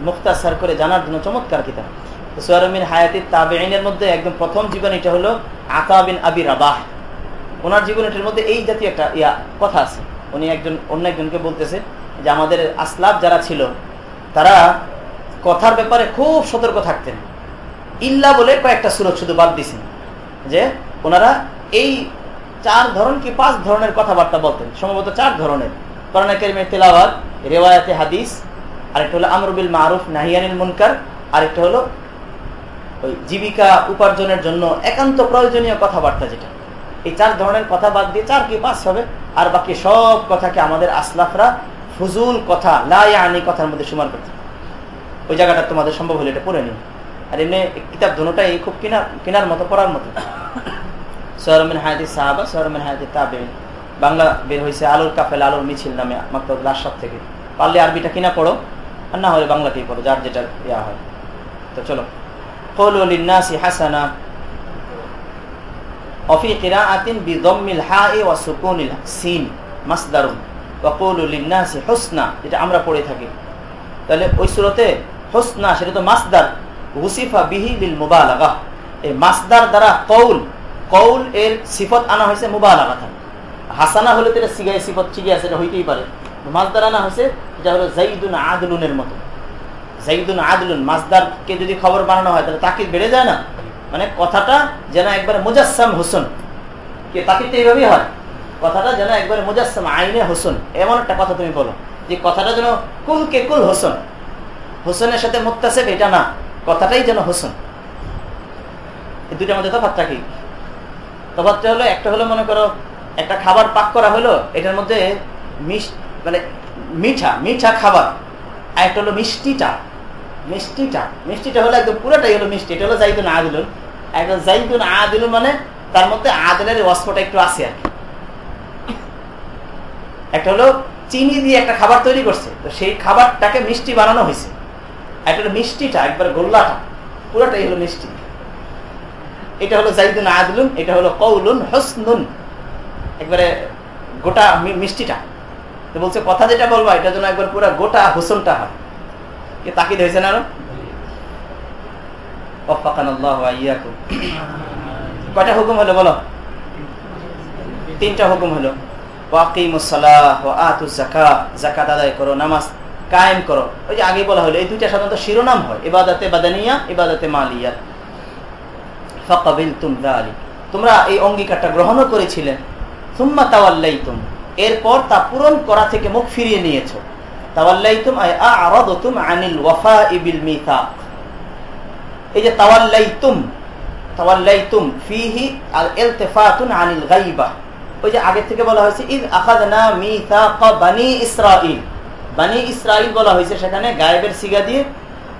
মুক্তাসার করে জানার জন্য চমৎকার কিতাব। সোয়ারমিন হায়াতি তাবেইনের মধ্যে একদম প্রথম জীবন এটা হলো আতাবিন আবি রাবাহ। ওনার জীবনটার মধ্যে এই জাতীয় একটা ইয়া, কথা আছে। উনি একজন, অন্য একজনকে বলতেছে যে আমাদের আসলাফ যারা ছিল, তারা কথার ব্যাপারে খুব সতর্ক থাকতেন। ইল্লা বলে কয়েকটা সুরত শুধু বাদ দিছেন, যে ওনারা এই চার ধরন কি পাঁচ ধরনের কথাবার্তা বলতেন, সম্ভবত চার ধরনের। করোনা কেরিমের তেলাওয়াত, রেওয়ায়াতে হাদিস, আরেকটা হলো আমরুবিল মারুফ নাহিয়ানিল মুনকার, আরেকটা হলো ওই জীবিকা উপার্জনের জন্য একান্ত প্রয়োজনীয় কথাবার্তা যেটা। এই চার ধরনের কথা বাদ দিয়ে চার কি পাঁচ হবে? আর বাকি সব কথাকে আমাদের আসলাফরা ফুজুল কথা লাইয়ানি কথার মধ্যে সমান করছে। ওই জায়গাটা তোমাদের সম্ভব হলে এটা পড়ে নিন আর এমনি কিতাব দুটাই খুব কিনা কেনার মতো, পড়ার মতো। সহরমিন হায়াতি সাহাবা সহরমিন হায়াতি তাবে বাংলা বের হয়েছে আলুর কাফেল, আলুর মিছিল নামে মাত্র রাজশাহ থেকে। পারলে আরবিটা কিনা পড়ো, আর না হলে বাংলাতেই পড়ো, যার যেটা ইয়া হয়। তো চলো। নাসি হাসানা অফি কিরাআতিন বিদমিল হা এ ওয়া সুকুনিল সিন মাসদারুন ওয়াকুলুলিন্নাসি এটা আমরা পড়ে থাকি। তাহলে ওই সুরতে হুসনা সেটা তো মাসদার। হুসিফা বিহি লিল মুবালাগা। এই মাসদার দ্বারা কৌল কৌল এর সিফত আনা হয়েছে মুবালাগা থাকে। হাসানা হলে তো এটা সিগায় সিফত ঠিকই আছে, এটা হইতেই পারে। মাসদার আনা হয়েছে, এটা হলো জাইদুন আদলুনের মতো। জাইদুন আদলুন, মাসদারকে যদি খবর বানানো হয়, তাহলে তাকিদ বেড়ে যায় না? মানে কথাটা যেন একবারে মুজাসসাম হোসেন। কে তাকিদ তো এইভাবেই হয়। কথাটা যেন একবারে মুজাসসাম আইনে হোসেন। এমন একটা কথা তুমি বলো, যে কথাটা যেন কুল কে কুল হোসেন। হোসেনের সাথে মুক্তাসেব এটা না, কথাটাই যেন হোসেন। এই দুইটার মধ্যে তফাতটা কি? তফাতটা হলো, একটা হলো মনে করো, একটা খাবার পাক করা হলো, এটার মধ্যে মিশ মানে মিঠা মিঠা খাবার। আর একটা হলো মিষ্টিটা। মিষ্টিটা মিষ্টিটা হলো একদম পুরোটাই হলো মিষ্টি, এটা হলো জাইদুন আদিলুন। একটা জাইদুন আদিলুন মানে তার মধ্যে আদিলের অস্পটা একটু আছে আর একটা হলো চিনি দিয়ে একটা খাবার তৈরি করছে, তো সেই খাবারটাকে মিষ্টি বানানো হয়েছে। একটা হলো মিষ্টিটা, একবার গোল্লাটা, পুরোটাই হলো মিষ্টি। এটা হলো জাইদুন আদলুন, এটা হলো কৌলুন হসনুন। একবারে গোটা মিষ্টিটা। তো বলছে, কথা যেটা বলব এটা যেন একবার পুরো গোটা হোসনটা হয়। তাকিদ কয়টা হুকুম হলো বলো তিনটা হুকুম হলো আগে বলা হলো এই দুইটা সাধারণত শিরোনাম হয় ইবাদাতে বাদানিয়া ইবাদাতে মালিয়া তুমরা এই অঙ্গীকারটা গ্রহণও তাওয়াল্লাই তুম এরপর তা পূরণ করা থেকে মুখ ফিরিয়ে নিয়েছ আগে থেকে বলা হয়েছে বলা হয়েছে সেখানে গায়েবের সিগা দিয়ে,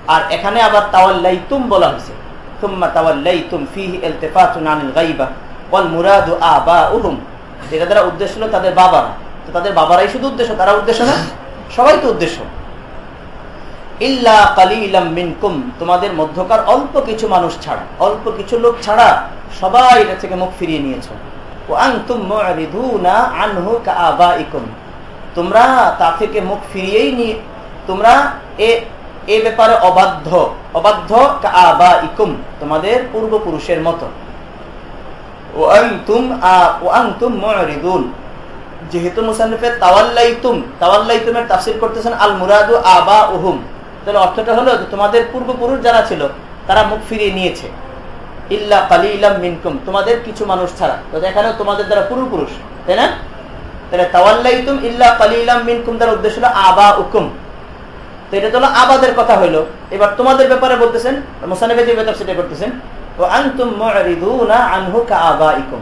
আর এখানে আবার তাওয়াল্লাইতুম বলা হয়েছে। তাওয়াল্লাইতুম ফিহি ইলতিফাতুন আনিল গাইবা ওয়াল মুরাদু আবাউহুম। যেটা উদ্দেশ্য তাদের বাবারা। তো তাদের বাবারাই শুধু উদ্দেশ্য, তারা উদ্দেশ্য না? সবাই তো উদ্দেশ্য। ইল্লা কালিলাম মিনকুম, তোমাদের মধ্যকার অল্প কিছু মানুষ ছাড়া, অল্প কিছু লোক ছাড়া সবাই এটা থেকে মুখ ফিরিয়ে নিয়েছো। আনহু তোমরা তা থেকে মুখ ফিরিয়েই নিয়ে তোমরা এ ব্যাপারে অবাধ্য অবাধ্য কাআবাইকুম, তোমাদের পূর্বপুরুষের মতো। ও আনতুম ও আনতুম মুরিদুন যেহেতু মুসান্নিফের তাওয়াল্লাইতুম, তাওয়াল্লাইতুমের তাফসির করতেছেন আল মুরাদু আবা উহুম তাহলে অর্থটা হলো যে তোমাদের পূর্বপুরুষ যারা ছিল, তারা মুখ ফিরিয়ে নিয়েছে। ইল্লা কালিলাম মিনকুম, তোমাদের কিছু মানুষ ছাড়া। তো এখানেও তোমাদের দ্বারা পূর্বপুরুষ, তাই না? তাহলে তাওয়াল্লাইতুম ইল্লা কালিলাম মিনকুম দ্বারা উদ্দেশ্য হলো আবা উকুম তো এটা তো আবাদের কথা হইল। এবার তোমাদের ব্যাপারে বলতেছেন মুসানিফে যে ব্যাপার সেটা করতেছেন ও আনতুম মুরিদুনা আনহু কাআবাইকুম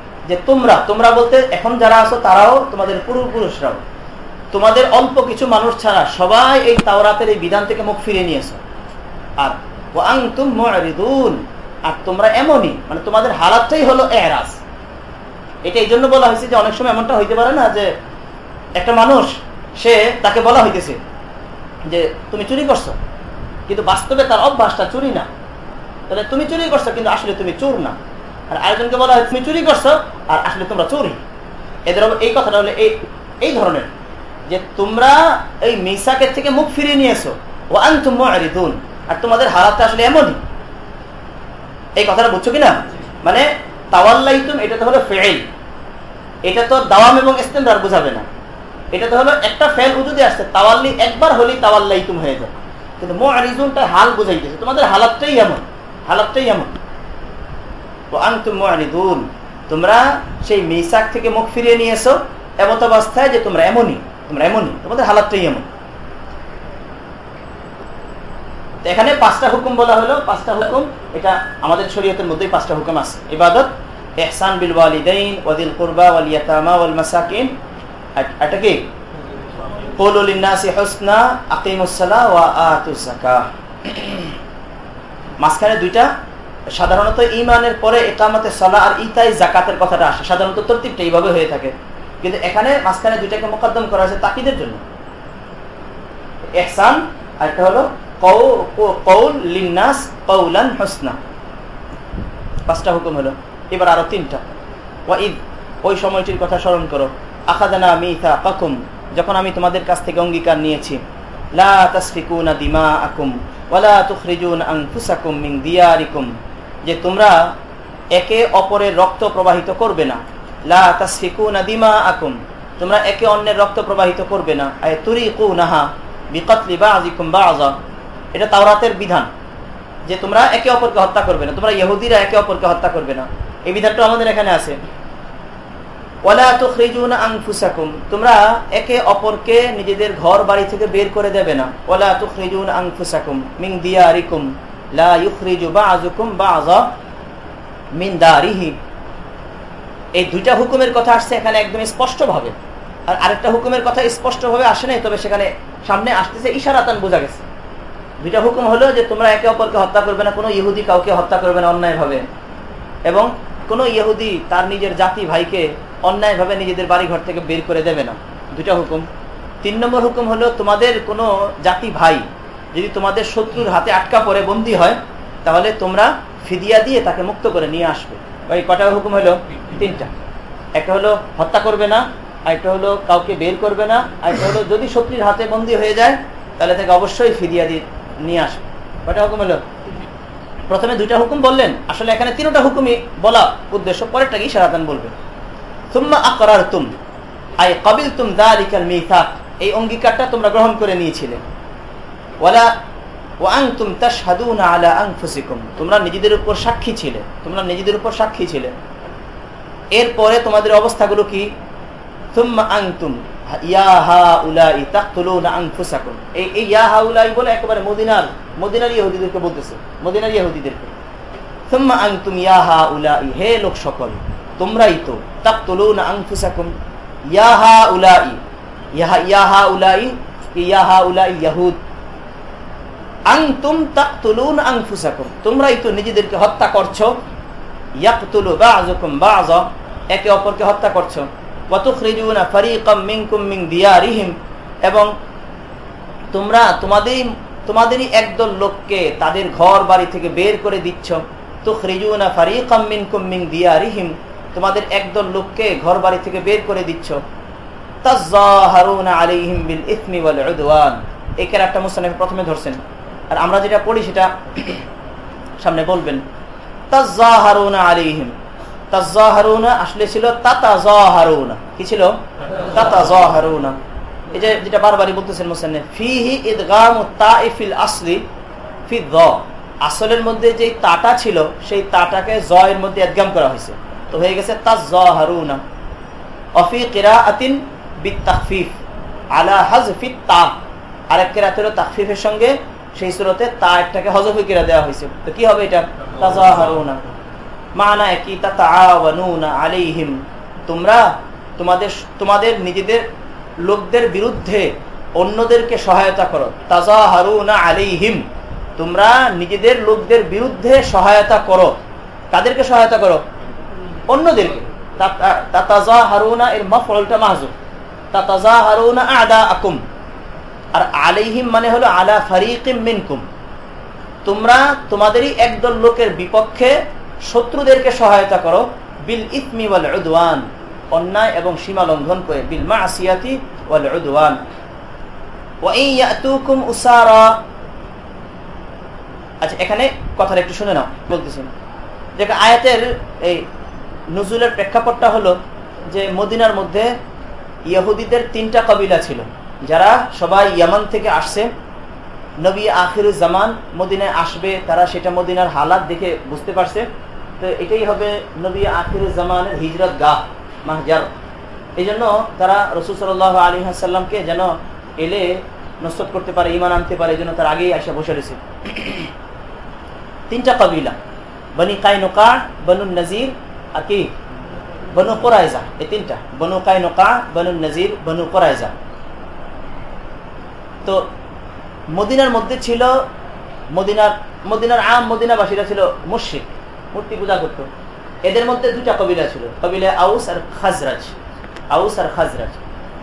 যে তোমরা তোমরা বলতে এখন যারা আছো তারাও তোমাদের পূর্বপুরুষরাও। তোমাদের অল্প কিছু মানুষ ছাড়া সবাই এই তাওরাতের এই বিধান থেকে মুখ ফিরে নিয়েছো। আর ও আনতুম মুরিদুন আর তোমরা এমনই মানে তোমাদের হালাতটাই হলো এরাজ এটা এই জন্য বলা হয়েছে যে অনেক সময় এমনটা হইতে পারে না যে একটা মানুষ, সে তাকে বলা হইতেছে যে তুমি চুরি করছ, কিন্তু বাস্তবে তার অভ্যাসটা চুরি না। তাহলে তুমি চুরি করছ, কিন্তু আসলে তুমি চোর না। আর আরেকজনকে বলা হয়, তুমি চুরি করছ, আর আসলে তোমরা চুরি এদের এই কথাটা হলো, এই এই ধরনের যে তোমরা এই মিসাকের থেকে মুখ ফিরিয়ে নিয়েছো ও আনতুম মুরিদুন আর তোমাদের হালাতটা আসলে এমনই। এই কথাটা বুঝছ কিনা? মানে তাওয়াল্লাইতুম, এটা তো হলো ফেল এটা তো দাওয়াম এবং ইস্তেমরার বোঝাবে না। এটা তো হলো একটা ফেল উজুদে আসছে, তাওয়াল্লি একবার হলেই তাওয়াল্লাইতুম হয়ে যায়। কিন্তু মো আরিজুনটা হাল বুঝাইতেছে। তোমাদের হালাতটাই এমন হালাতটাই এমন। তোমরা সেই মিসাক থেকে মুখ ফিরিয়ে নিয়েছো এমত অবস্থায় যে তোমরা এমনই তোমরা এমনই, তোমাদের হালাতটাই এমন। এখানে পাঁচটা হুকুম বলা হলো, পাঁচটা হুকুম, এটা আমাদের শরীয়তের মধ্যেই পাঁচটা হুকুম আছে। ইবাদত এহসান বিল ওয়ালিদাইন ওয়াদিল কুরবা ওয়াল ইয়াতামা ওয়াল মাসাকিন এটা কি? কুলু লিন-নাসি হুসনা, আকিমুস সালাহ ওয়া আতুজ যাকাহ। মাঝখানে দুইটা সাধারণত ইমানের পরে একামতে সলা আর ইতাই জাকাতের কথাটা আসে। সাধারণত তরতিবটা এইভাবে হয়ে থাকে। কিন্তু এখানে মাঝখানে দুইটাকে মোকদ্দম করা হয়েছে তাকিদের জন্য। এহসান আর একটা হলো কৌল লিন্নাস কৌলান হসনা। পাঁচটা হুকুম হলো। এবার আরও তিনটা। ওয়া ঈদ ওই সময়টির কথা স্মরণ করো। আখাদানা মিথা কাকুম যখন আমি তোমাদের কাছ থেকে অঙ্গীকার নিয়েছি। লা তাসফিকুনা দিমা আকুম ওয়ালা তুখরিজুন দিয়ারিকুম। যে তোমরা একে অপরের রক্ত প্রবাহিত করবে না। লা তাসফিকুনা দিমা আকুম তোমরা একে অন্যের রক্ত প্রবাহিত করবে না। আয় তুরিকুনাহা বিকতলি বাযিকুম বাযা। এটা তাওরাতের বিধান যে তোমরা একে অপরকে হত্যা করবে না। তোমরা ইহুদিরা একে অপরকে হত্যা করবে না। এই বিধানটা আমাদের এখানে আছে। ওয়ালা তুখরিজুনা আনফুসাকুম। তোমরা একে অপরকে নিজেদের ঘর বাড়ি থেকে বের করে দেবে না। ওয়ালা তুখরিজুনা আনফুসাকুম মিন দিয়ারিকুম। লা ইউখরিজু বাযুকুম বাযা মিন দারিহি। এই দুইটা হুকুমের কথা আসছে এখানে একদম স্পষ্টভাবে। আর আরেকটা হুকুমের কথা স্পষ্টভাবে আসে নাই, তবে সেখানে সামনে আসতেছে ইশারাতান বোঝা গেছে। দুইটা হুকুম হলো যে তোমরা একে অপরকে হত্যা করবে না, কোনো ইহুদি কাউকে হত্যা করবে না অন্যায়ভাবে। এবং কোনো ইহুদি তার নিজের জাতি, ভাইকে অন্যায়ভাবে নিজেদের বাড়ি ঘর থেকে বের করে দেবে না। দুটা হুকুম। তিন নম্বর হুকুম হলো তোমাদের কোনো জাতি ভাই যদি তোমাদের শত্রুর হাতে আটকা পড়ে বন্দী হয়, তাহলে তোমরা ফিদিয়া দিয়ে তাকে মুক্ত করে নিয়ে আসবে। ওই কটা হুকুম হলো? তিনটা। একটা হলো, হত্যা করবে না, আরেকটা হলো, কাউকে বের করবে না, আরেকটা হলো, যদি শত্রুর হাতে বন্দী হয়ে যায়, তাহলে তাকে অবশ্যই ফিদিয়া দিয়ে নিয়ে আসবে। কটা হুকুম হলো? প্রথমে দুইটা হুকুম বললেন। আসলে এখানে তিনটা হুকুমই বলা উদ্দেশ্য, পরেরটাকে ইশারাতান বলবে। তুম্মা আকরার তুম আই কবিল তুম মিথাক এই অঙ্গীকারটা তোমরা গ্রহণ করে নিয়েছিলে। ওয়ালা ওয়াংতুম তাশহাদুনা আলা আনফুসিকুম। তোমরা নিজেদের উপর সাক্ষী ছিলে। তোমরা নিজেদের উপর সাক্ষী ছিলে। এরপরে তোমাদের অবস্থাগুলো কি? তুম্মা ইয়াহা উলাই বলে একেবারে বলতেছে। উলাই হে লোক সকল, তোমরাই তো তাকতুলুনা আনফুসাকুম। ইয়াহা উলাই ইয়াহা ইয়াহা উলাই ইয়াহা উলাই আনতুম তাকতুলুন আনফুসাকুম। তোমরাই তো নিজেদেরকে হত্যা করছ। ইয়াকতুলু বাযুকুম বাযা। একে অপরকে হত্যা করছ। ওয়াতুখরিজুনা ফারিকাম মিনকুম মিন দিয়ারিহিম। এবং তোমরা তোমাদেরই তোমাদেরই একদল লোককে তাদের ঘর বাড়ি থেকে বের করে দিচ্ছ। তুখরিজুনা ফারিকাম মিনকুম মিন দিয়ারিহিম। তোমাদের একদল লোককে ঘর বাড়ি থেকে বের করে দিচ্ছ। তাযাহারুনা আলাইহিম বিল ইসমি ওয়াল উদওয়ান। এই ক্যারেক্টার মুসলিম প্রথমে ধরছেন। আর আমরা যেটা পড়ি সেটা সামনে বলবেন। তাজাহারুনা আসলে ছিল কি ছিল? এই যে যেটা বারবারই বলতেছেন মুসান্নে আসলি ফি আসলের মধ্যে যে তাটা ছিল, সেই তাটাকে জ এর মধ্যে ইদগাম করা হয়েছে। তো হয়ে গেছে অফি আলা আরেক কিরাত হলো তাখফিফের সঙ্গে সেই সুরতে তা একটাকে হজফি কিরা দেওয়া হয়েছে। তো কি হবে এটা? তাজাহারুনা। মানা কি তাতাআওয়ানুনা আলাইহিম। তোমরা তোমাদের তোমাদের নিজেদের লোকদের বিরুদ্ধে অন্যদেরকে সহায়তা করো। তাজাহারুনা আলাইহিম। তোমরা নিজেদের লোকদের বিরুদ্ধে সহায়তা করো। কাদেরকে সহায়তা করো? অন্যদেরকে। তাতাজাহারুনা এর মাফউলটা মাহজুব তাতাজাহারুনা আদা আকুম আর আলাইহিম মানে হলো আলা ফারিকিম মিনকুম। তোমরা তোমাদেরই একদল লোকের বিপক্ষে শত্রুদেরকে সহায়তা করো, বিল ইতমি ওয়াল উদওয়ান, অন্যায় এবং সীমা লঙ্ঘন করে, বিল মাসিয়াতি ওয়াল উদওয়ান। ওয়া ইন ইয়াতুকুম উসারা। আচ্ছা এখানে কথাটা একটু শুনে নাও, বলতেছি যে আয়াতের এই নজরুলের প্রেক্ষাপটটা হলো যে মদিনার মধ্যে ইহুদিদের তিনটা কবিলা ছিল। যারা সবাই ইয়ামান থেকে আসছে, নবী আখির জামান মদিনায় আসবে, তারা সেটা মদিনার হালাত দেখে বুঝতে পারছে। তো এটাই হবে নবী আখির জামানের হিজরত গাহ মাহজার। এই জন্য তারা রসুল সাল আলী হাসাল্লামকে যেন এলে নস্ত করতে পারে ইমান আনতে পারে এই জন্য তার আগেই আসা বসে রয়েছে। তিনটা কবিলা, বনি কাইনুকা, বনু নজির আর কি? বনু কোরাইজা এই তিনটা। বনু কাইনুকা, বনু নজির, বনু কোরাইজা তো মদিনার মধ্যে ছিল মদিনার মদিনার আম মদিনাবাসীরা ছিল মুশিক মূর্তি পূজা করত। এদের মধ্যে দুটা কবিলা ছিল কবিলা আউস আর খাজরাজ, আউস আর খাজরাজ।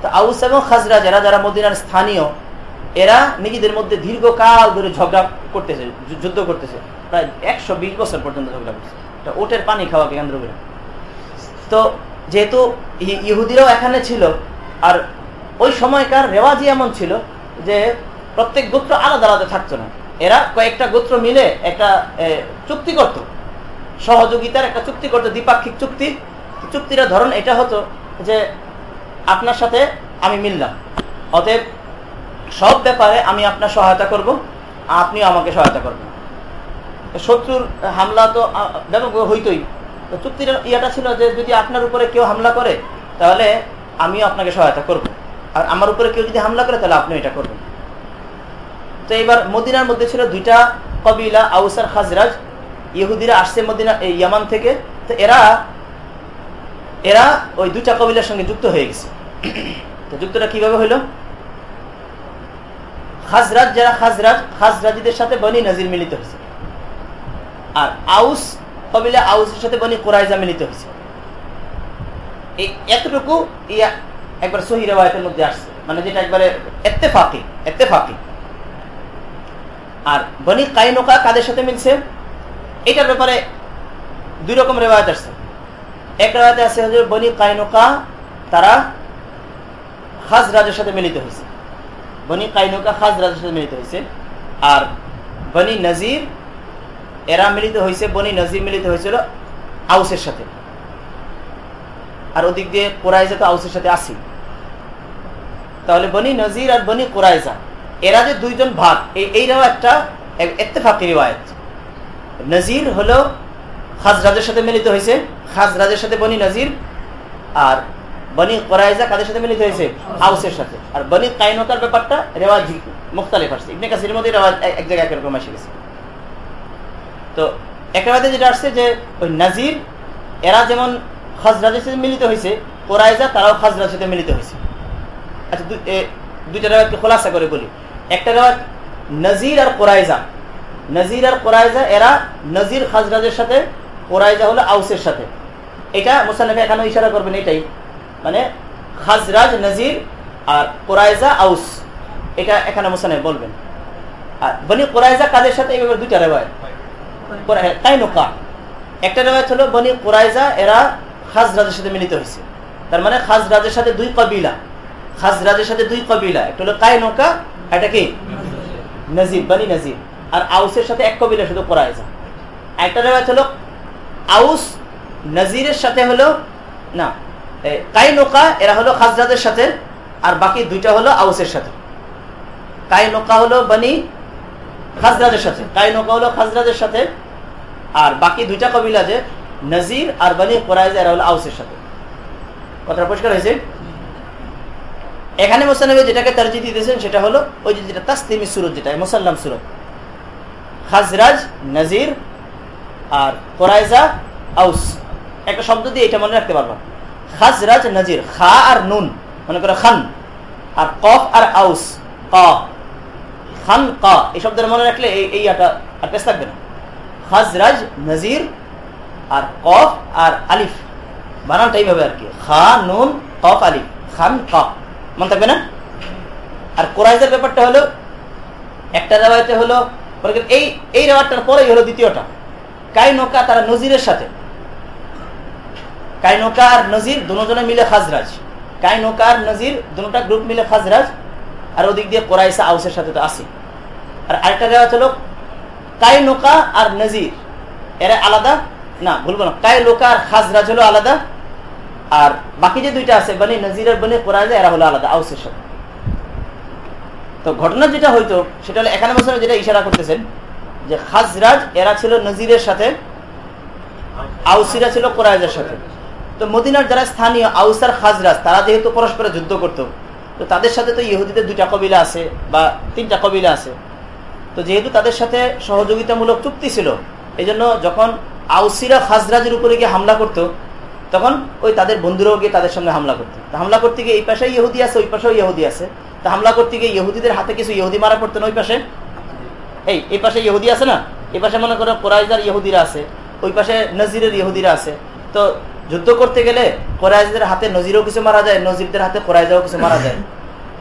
তো আউস এবং খাজরাজ এরা যারা মদিনার স্থানীয়, এরা নিজেদের মধ্যে দীর্ঘকাল ধরে ঝগড়া করতেছে যুদ্ধ করতেছে। প্রায় একশো বিশ বছর পর্যন্ত ঝগড়া করছে ওটের পানি খাওয়াকে কেন্দ্র করে। তো যেহেতু ইহুদিরাও এখানে ছিল, আর ওই সময়কার রেওয়াজই এমন ছিল যে প্রত্যেক গোত্র আলাদা আলাদা থাকতো না। এরা কয়েকটা গোত্র মিলে একটা চুক্তি করত। সহযোগিতার একটা চুক্তি করতো, দ্বিপাক্ষিক চুক্তি। চুক্তির ধরন এটা হতো যে আপনার সাথে আমি মিললাম। অতএব সব ব্যাপারে আমি আপনার সহায়তা করব, আপনিও আমাকে সহায়তা করবেন। শত্রুর হামলা তো ব্যাপক হইতই। চুক্তির ইয়াটা ছিল যে যদি আপনার উপরে কেউ হামলা করে, তাহলে আমিও আপনাকে সহায়তা করব। আর আমার উপরে কেউ যদি হামলা করে, তাহলে আপনি এটা করবেন। তো এবার মদিনার মধ্যে ছিল দুইটা কবিলা আউসার খাজরাজ। ইহুদিরা আসছে মদিনা ইয়ামান থেকে। তো এরা এরা ওই দুইটা কবিলার সঙ্গে যুক্ত হয়ে গেছে। তো যুক্তটা কীভাবে হইল? খাজরাজ যারা খাজরাজ, খাজরাজিদের সাথে বনি নাজির মিলিত হয়েছে। আর আউস, কবিলা আউসের সাথে বনি কোরাইজা মিলিত হয়েছে। এই এতটুকু একবার সহি রেওয়ায়তের মধ্যে আসছে। মানে যেটা একবারে এতে ফাঁকি এতে ফাঁকি আর বনি কাইনোকা কাদের সাথে মিলছে? এটার ব্যাপারে দুই রকম রেওয়ায়ত আসছে। এক রেওয়ায়তে আছে হজুর বনি কাইনোকা, তারা খাজ রাজের সাথে মিলিত হয়েছে। বনি কাইনোকা খাজ রাজের সাথে মিলিত হয়েছে। আর বনি নজির, এরা মিলিত হয়েছে, বনি নজির মিলিত হয়েছিল আউসের সাথে। আর ওদিক দিয়ে কোরাইজা তো আউসের সাথে আসি তাহলে বনি নজির আর বনি কোরাইজা, এরা যে দুইজন ভাগ এইটাও একটা এত্তেফাকি রিওয়ায়ত। নজির হলো খাজরাজের সাথে মিলিত হয়েছে, খাজরাজের সাথে বনি নজির আর বনি কোরাইজা কাদের সাথে মিলিত হয়েছে? আউসের সাথে। আর বনি কাইনকার ব্যাপারটা রেওয়াজ মুখতালিফ আসছে ইবনে কাসির মধ্যে রেওয়াজ এক জায়গায় একরকম এসে গেছে। তো একেবারে যেটা আসছে যে ওই নাজির, এরা যেমন খাজরাজের সাথে মিলিত হয়েছে, কোরাইজা তারাও খাজরাজের সাথে মিলিত হয়েছে। আচ্ছা দুইটা রেওয়াজকে খোলাসা করে বলি। একটা রেওয়াজ নজির আর কোরাইজা। নজির আর কোরাইজা, এরা নজির খাজরাজের সাথে, কোরাইজা হলো আউসের সাথে। এটা মুসানফে এখানে ইশারা করবেন এটাই। মানে খাজরাজ, নজির আর কোরাইজা, আউস। এটা এখানে মুসানফ বলবেন। আর বনি কোরাইজা কাদের সাথে? এইভাবে দুইটা রেওয়ায় কাইনুকা একটা রেওয়ায়ত হলো বনি কোরাইজা, এরা খাজরাজের সাথে মিলিত হয়েছে। তার মানে খাজরাজের সাথে দুই কবিলা। খাজরাজের সাথে দুই কবিলা, একটা হলো কাইনুকা এটা কি? নজির বনি নজির আর আউসের সাথে এক কবিলা শুধু কোরাইজা একটা রেওয়ায়ত হলো, আউস নজিরের সাথে হলো, না কাইনোকা এরা হলো খাজরাজের সাথে, আর বাকি দুইটা হলো আউসের সাথে। কাইনোকা হলো বনি খাজরাজের সাথে কাইনোকা হলো খাজরাজের সাথে, আর বাকি দুইটা কবিলা যে নজির আর বনি কোরআজা এরা হলো আউসের সাথে। কথাটা পরিষ্কার হয়েছে? এখানে মোসানবী যেটাকে তারজি দিতেছেন, সেটা হলো ওই যে যেটা তাস্তিমি সুরত যেটা মুসাল্লাম সুরত। খাজরাজ, নাজির আর কোরআজা আউস। একটা শব্দ দিয়ে এটা মনে রাখতে পারবা। খাজরাজ, নাজির, খা আর নুন, মনে করো খান, আর কফ আর আউস, ক। খান, ক। এই শব্দের মনে রাখলে এই এই আটা আর পেশ থাকবে না। খাজরাজ, নজির আর কফ আর আলিফ। বানানটা এইভাবে আর কি। খা, নুন, কফ, আলিফ। খান, ক। মনে থাকবে না? আর কোরআজের ব্যাপারটা হলো, একটা রেওয়ায়তে হলো এই এই রেওয়ারটার পরেই হলো দ্বিতীয়টা। কাই নৌকা তারা নজিরের সাথে। কাইনোকা আর নজির দুজনে মিলে খাজরাজ। কাইনোকা আর নজির দুটা গ্রুপ মিলে খাজরাজ, আর ওদিক দিয়ে কোরাইসা আউসের সাথে তো আসি। আর আরেকটা রেওয়াজ হলো, কাইনোকা আর নজির, এরা আলাদা? না, ভুলবো না। কাইলোকা আর খাজরাজ হলো আলাদা আর বাকি যে দুইটা আছে, বনি নজির আর বনি কোরাইজা এরা হলো আলাদা আউসের সাথে তো ঘটনা যেটা হইতো, সেটা হলো এখানে বছর যেটা ইশারা করতেছেন, যে খাজরাজ, এরা ছিল নজিরের সাথে, আউসিরা ছিল কোরআজের সাথে। তো মদিনার যারা স্থানীয় আউসার খাজরাজ, তারা যেহেতু পরস্পরে যুদ্ধ করত, তো তাদের সাথে তো ইহুদিদের দুইটা কবিলা আছে, বা তিনটা কবিলা আছে। তো যেহেতু তাদের সাথে সহযোগিতামূলক চুক্তি ছিল এই জন্য যখন আউসিরা খাজরাজের উপরে গিয়ে হামলা করতো তখন ওই তাদের বন্ধুরাও গিয়ে তাদের সামনে হামলা করতো। হামলা করতে গিয়ে এই পাশে ইহুদি আছে, ওই পাশেও ইহুদি আছে। তা হামলা করতে গিয়ে ইহুদিদের হাতে কিছু ইহুদি মারা পড়তেন ওই পাশে? এই এই পাশে ইহুদি আছে না? এই পাশে মনে করো কোরআজার ইহুদিরা আছে, ওই পাশে নজিরের ইহুদিরা আছে। তো যুদ্ধ করতে গেলে কোরআজদের হাতে নজিরও কিছু মারা যায়, নজিরদের হাতে কোরআজাও কিছু মারা যায়।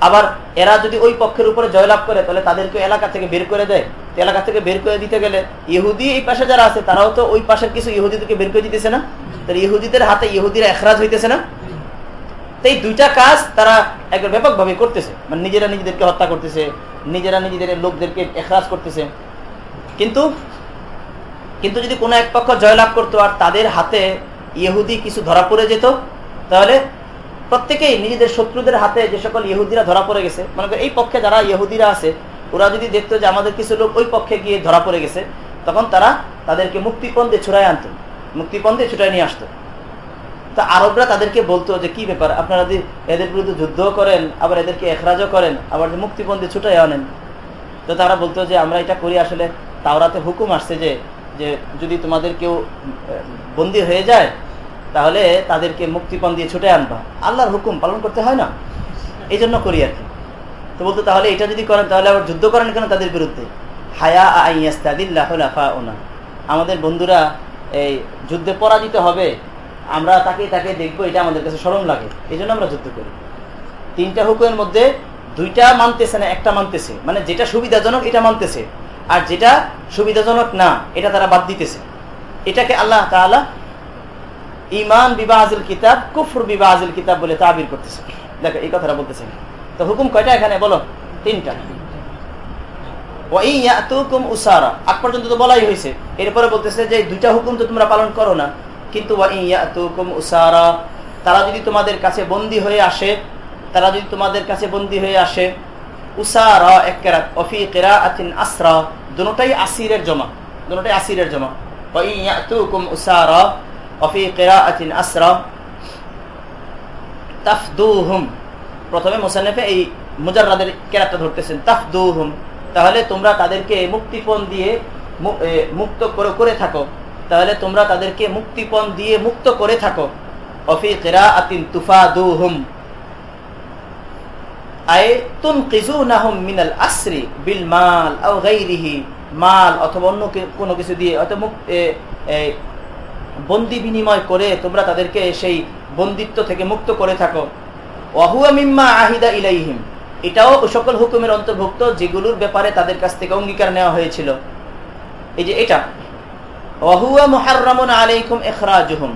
আবার এরা যদি ওই পক্ষের উপরে জয়লাভ করে, তাহলে তাদেরকে এলাকা থেকে বের করে দেয়। এলাকা থেকে বের করে দিতে গেলে ইহুদি এই পাশে যারা আছে, তারাও তো ওই পাশের কিছু ইহুদিদেরকে বের করে দিতেছে না? তাহলে ইহুদিদের হাতে ইহুদিরা এখরাজ হইতেছে না? তো এই দুইটা কাজ তারা একবার ব্যাপকভাবে করতেছে। মানে নিজেরা নিজেদেরকে হত্যা করতেছে, নিজেরা নিজেদের লোকদেরকে এখরাজ করতেছে। কিন্তু কিন্তু যদি কোনো এক পক্ষ জয়লাভ করতো আর তাদের হাতে ইহুদি কিছু ধরা পড়ে যেত, তাহলে প্রত্যেকেই নিজেদের শত্রুদের হাতে যে সকল ইহুদিরা ধরা পড়ে গেছে, মনে এই পক্ষে যারা ইহুদিরা আছে, ওরা যদি দেখতো যে আমাদের কিছু লোক ওই পক্ষে গিয়ে ধরা পড়ে গেছে, তখন তারা তাদেরকে মুক্তিপণ দিয়ে ছুড়ায় আনত। মুক্তিপন্দে ছুটায় নিয়ে আসতো। তা আরবরা তাদেরকে বলতো যে, কি ব্যাপার? আপনারা যদি এদের বিরুদ্ধে যুদ্ধ করেন, আবার এদেরকে এখরাজও করেন, আবার যে মুক্তিপন্দে ছুটাই আনেন। তো তারা বলতো যে, আমরা এটা করি আসলে তাওরাতে হুকুম আসছে যে যে যদি তোমাদের কেউ বন্দী হয়ে যায়, তাহলে তাদেরকে মুক্তিপণ দিয়ে ছুটে আনবা। আল্লাহর হুকুম পালন করতে হয় না। এই জন্য করি আর কি। তো বলতো, তাহলে এটা যদি করেন, তাহলে আবার যুদ্ধ করেন কেন তাদের বিরুদ্ধে? হায়া আইয়াস্তাদিল্লাহ ওনা আমাদের বন্ধুরা এই যুদ্ধে পরাজিত হবে, আমরা তাকে তাকে দেখব, এটা আমাদের কাছে স্মরণ লাগে। এই আমরা যুদ্ধ করি। তিনটা হুকুমের মধ্যে দুইটা মানতেছে না, একটা মানতেছে। মানে যেটা সুবিধাজনক, এটা মানতেছে। আর যেটা সুবিধাজনক না, এটা তারা বাদ দিতেছে। এটাকে আল্লাহ তালা ইমান বিবাহিল কিতাব, কুফর বিবাহিল কিতাব বলে তাবির করতেছে। দেখো, এই কথাটা বলতেছে। তো হুকুম কয়টা এখানে? বলো, তিনটা। উসারা। আগ পর্যন্ত তো বলাই হয়েছে এরপরে বলতেছে যে দুইটা হুকুম তো তোমরা পালন করো না। কিন্তু উসারা, তারা যদি তোমাদের কাছে বন্দী হয়ে আসে, তারা যদি তোমাদের কাছে বন্দী হয়ে আসে, উসারা এক অফি কেরা আতিন আসরা, দুটাই আসিরের জমা। দুটাই আসিরের জমা। তাফদুহুম। প্রথমে মোসানেফে এই মুজাররাদের কেরাতটা ধরতেছেন, তাফদুহুম। তাহলে তোমরা তাদেরকে মুক্তিপণ দিয়ে মুক্ত করে থাকো। তাহলে তোমরা তাদেরকে মুক্তিপণ দিয়ে মুক্ত করে থাকো। অফি কেরা আতিন তুফা দুহুম আয়ে তুনকিজুনাহুম মিনাল বিল মাল গাইরিহি। মাল অথবা অন্য কোনো কিছু দিয়ে বন্দি বিনিময় করে তোমরা তাদেরকে সেই বন্দিত্ব থেকে মুক্ত করে থাকো। ওয়াহুয়া মিম্মা আহিদা ইলাইহিম। এটাও সকল হুকুমের অন্তর্ভুক্ত যেগুলোর ব্যাপারে তাদের কাছ থেকে অঙ্গীকার নেওয়া হয়েছিল। এই যে এটা, ওয়াহুয়া মুহাররামুন আলাইকুম ইখরাজুহুম,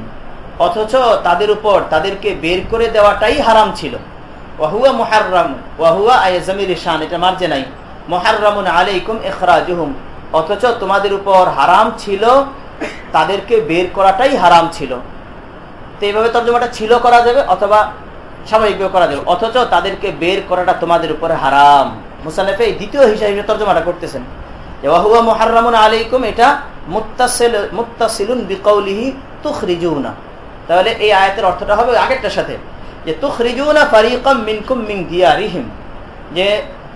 অথচ তাদের উপর তাদেরকে বের করে দেওয়াটাই হারাম ছিল। ওয়াহুয়া মুহাররাম, ওয়াহুয়া আয়াজামির শান, এটা মার্জে নাই। মুহাররামুন আলাইকুম ইখরাজুহুম, অথচ তোমাদের উপর হারাম ছিল, তাদেরকে বের করাটাই হারাম ছিল। তো এইভাবে তর্জমাটা ছিল করা যাবে অথবা স্বাভাবিকভাবে করা যাবে। অথচ তাদেরকে বের করাটা তোমাদের উপরে হারাম। মুসানেফে এই দ্বিতীয় হিসাবে তর্জমাটা করতেছেন আলাইকুম, এটা তাহলে এই আয়াতের অর্থটা হবে আগেরটার সাথে, যে যে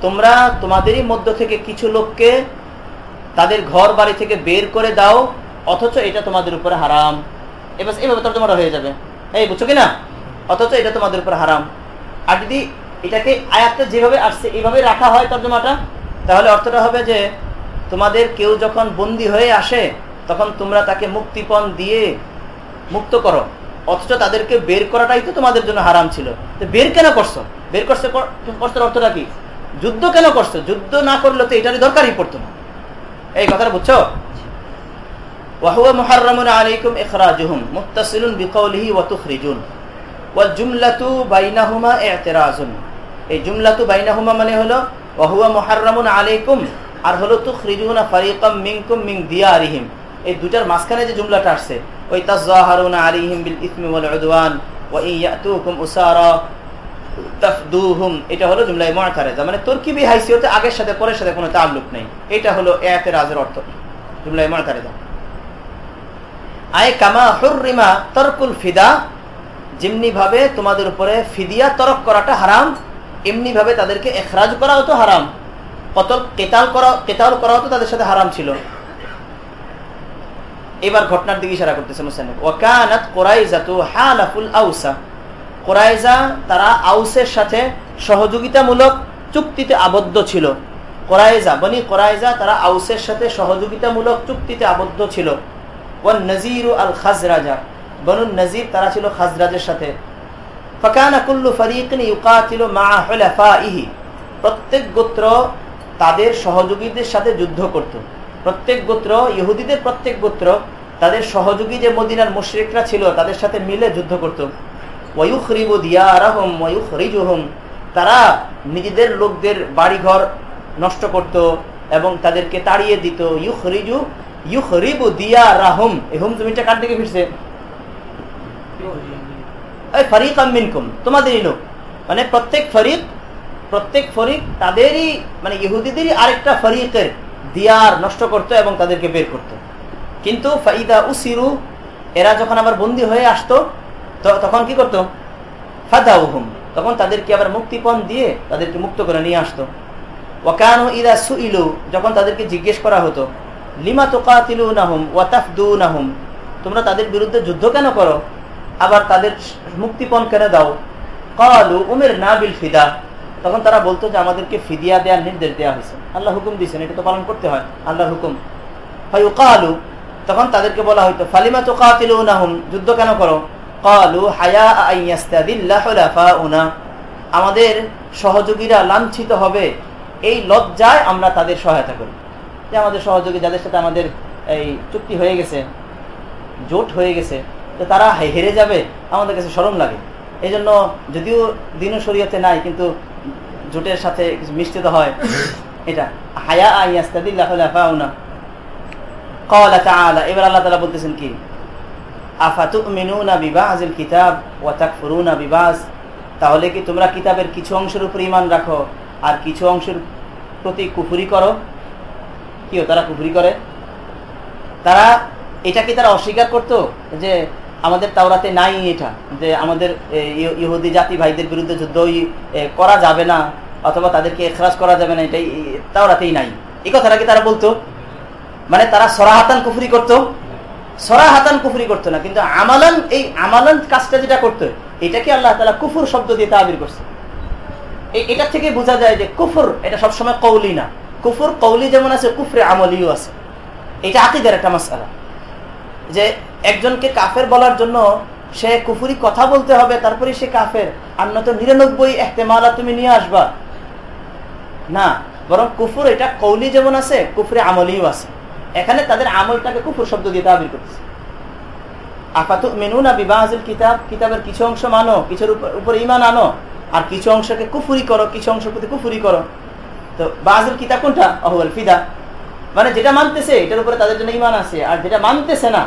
তোমরা তোমাদেরই মধ্য থেকে কিছু লোককে তাদের ঘর বাড়ি থেকে বের করে দাও, অথচ এটা তোমাদের উপরে হারাম। এবার এইভাবে তর্জমাটা হয়ে যাবে। এই বুঝছ কিনা? অথচ এটা তোমাদের উপর হারাম। আর যদি এটাকে আয়াতটা যেভাবে আসছে, এইভাবে রাখা হয় তর্জমাটা, তাহলে অর্থটা হবে যে, তোমাদের কেউ যখন বন্দী হয়ে আসে, তখন তোমরা তাকে মুক্তিপণ দিয়ে মুক্ত করো। অথচ তাদেরকে বের করাটাই তো তোমাদের জন্য হারাম ছিল। তো বের কেন করছ? বের করছে করছে অর্থটা কি? যুদ্ধ কেন করছ? যুদ্ধ না করলে তো এটারই দরকারই পড়তো না। এই কথাটা বুঝছ? ওয়াহুয়া মুহারমুন আলাইকুম ইখরাজুহুম, মুত্তাসিলুন বিকৌলিহি ওয়া তুখরিজুন। জুমলাতু বাইনাহুমা জুমলাতু বাইনাহুমা মানে হলো কি মোহারামুন আর হলো এই যে এটা হলো জুমলাই মানে হাইসিয়তে আগের সাথে পরের সাথে কোনো তাল্লুক নেই। এটা হলো এতেরাজের অর্থ। জুমলাই মুআতারাজা। আয় কামা হুররিমা তরকুল ফিদা যেমনি ভাবে তোমাদের উপরে ফিদিয়া তরক করাটা হারাম, এমনি ভাবে তাদেরকে এখরাজ করাও তো হারাম। কতল, কেতাল করা, কেতাল করাও তো তাদের সাথে হারাম ছিল। এবার ঘটনার দিকে ইশারা করতেছে মুসানিফ ওয়াকানাত কোরাইজাতু হালাফুল আউসা। কোরাইজা তারা আউসের সাথে সহযোগিতামূলক চুক্তিতে আবদ্ধ ছিল। কোরাইজা, বনি কোরাইজা তারা আউসের সাথে সহযোগিতামূলক চুক্তিতে আবদ্ধ ছিল। ওয়ান নজির আল খাজরাজা বনুন নজির তারা ছিল খাজরাজের সাথে। প্রত্যেক গোত্র তাদের সহযোগীদের সাথে যুদ্ধ করত। প্রত্যেক গোত্র, ইহুদিদের প্রত্যেক গোত্র তাদের সহযোগী যে মদিনার মুশরিকরা ছিল তাদের সাথে মিলে যুদ্ধ করত। ওয়ুখরিজুহুম। তারা নিজেদের লোকদের বাড়িঘর নষ্ট করত এবং তাদেরকে তাড়িয়ে দিত। ইউখরিজু, ইউখরিবু দিয়ারাহুম। এই হুম জমিটা কার দিকে ফিরছে? তোমাদেরই লোক। মানে প্রত্যেক ফরিক প্রত্যেক ফরিক তাদেরই মানে ইহুদিদেরই আরেকটা ফরিকের দিয়ার নষ্ট করত এবং তাদেরকে বের করত। কিন্তু ফাইদা উসিরু, এরা যখন আবার হয়ে আসতো তখন কি করতো? তখন তাদেরকে আবার মুক্তিপণ দিয়ে তাদেরকে মুক্ত করে নিয়ে আসতো। ওয়াকানু ইদা সুইলু, যখন তাদেরকে জিজ্ঞেস করা হতো, লিমা তোকাতিলু নাহুম ওয়াতাফদু নাহুম তোমরা তাদের বিরুদ্ধে যুদ্ধ কেন করো? আবার তাদের মুক্তিপণ কেন দাও। কালু উমের না বিল ফিদা। তখন তারা বলতো যে, আমাদেরকে ফিদিয়া দেওয়ার নির্দেশ দেওয়া হয়েছে। আল্লাহ হুকুম দিয়েছেন, এটা তো পালন করতে হয়, আল্লাহর হুকুম। হয় কালু তখন তাদেরকে বলা হয়তো ফালিমা তো কাতিল যুদ্ধ কেন করো? কালু হায়া উনা আমাদের সহযোগীরা লাঞ্ছিত হবে। এই লজ্জায় আমরা তাদের সহায়তা করি। যে, আমাদের সহযোগী যাদের সাথে আমাদের এই চুক্তি হয়ে গেছে, জোট হয়ে গেছে তো তারা হেরে যাবে, আমাদের কাছে সরম লাগে। এই জন্য যদিও দিনও শরীয়তে নাই, কিন্তু জোটের সাথে মিশ্রিত হয়। এটা, হায়া আইয়াস্তাদিল্লাহনা কওয়ালা এবার আল্লাহ বলতেছেন কি? কিতাব তাহলে কি তোমরা কিতাবের কিছু অংশের উপর ইমান রাখো, আর কিছু অংশের প্রতি কুফুরি করো? কিও তারা কুফুরি করে? তারা এটা কি তারা অস্বীকার করতো যে আমাদের তাওরাতে নাই এটা, যে আমাদের ইহুদি জাতি ভাইদের বিরুদ্ধে যুদ্ধ করা যাবে না, অথবা তাদেরকে এখরাজ করা যাবে না, এটাই তাওরাতেই নাই। এই কথাটা কি তারা বলতো? মানে তারা সরাহাতান কুফরি করতো? সরাহাতান কুফরি করতো না, কিন্তু আমালান, এই আমালান কাজটা যেটা করতো এটাকে আল্লাহ তালা কুফুর শব্দ দিয়ে তাবির করছে? এটা থেকে বোঝা যায় যে কুফুর, এটা সবসময় কৌলি না। কুফুর কৌলি যেমন আছে, কুফরে আমলিও আছে। এটা আকিদের একটা মাসালা যে একজনকে কাফের বলার জন্য সে কুফুরি কথা বলতে হবে, তারপরে সে কাফের। আর নয়তো নিরানব্বই এহতেমালা তুমি নিয়ে আসবা। না, বরং কুফুর এটা কৌলি যেমন আছে, কুফরে আমলিও আছে। এখানে তাদের আমলটাকে কুফুর শব্দ দিয়ে দাবি করতেছে। মেনু না বিবাহিল কিতাব? কিতাবের কিছু অংশ মানো, কিছুর উপর ইমান আনো, আর কিছু অংশকে কুফুরি করো, কিছু অংশ প্রতি কুফুরি করো। তো বাজিল কিতাব কোনটা? অহুল ফিদা। মানে যেটা মানতেছে, এটার উপরে তাদের জন্য ইমান আছে। আর যেটা মানতেছে না,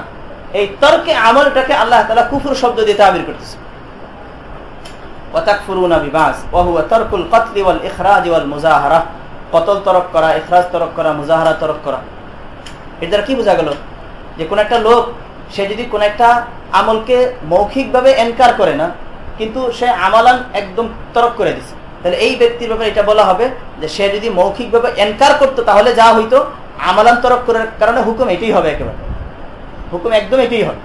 এই তর্কে আমলটাকে আল্লাহ তালা কুফুর শব্দ দিয়ে তাবির করতেছে। কিন্তু সে আমালান একদম তরক করে দিছে। তাহলে এই ব্যক্তির ব্যাপারে এটা বলা হবে যে সে যদি মৌখিকভাবে এনকার করতো, তাহলে যা হইতো আমালান তরক করার কারণে হুকুম এটাই হবে একেবারে। হুকুম একদম এটাই হবে।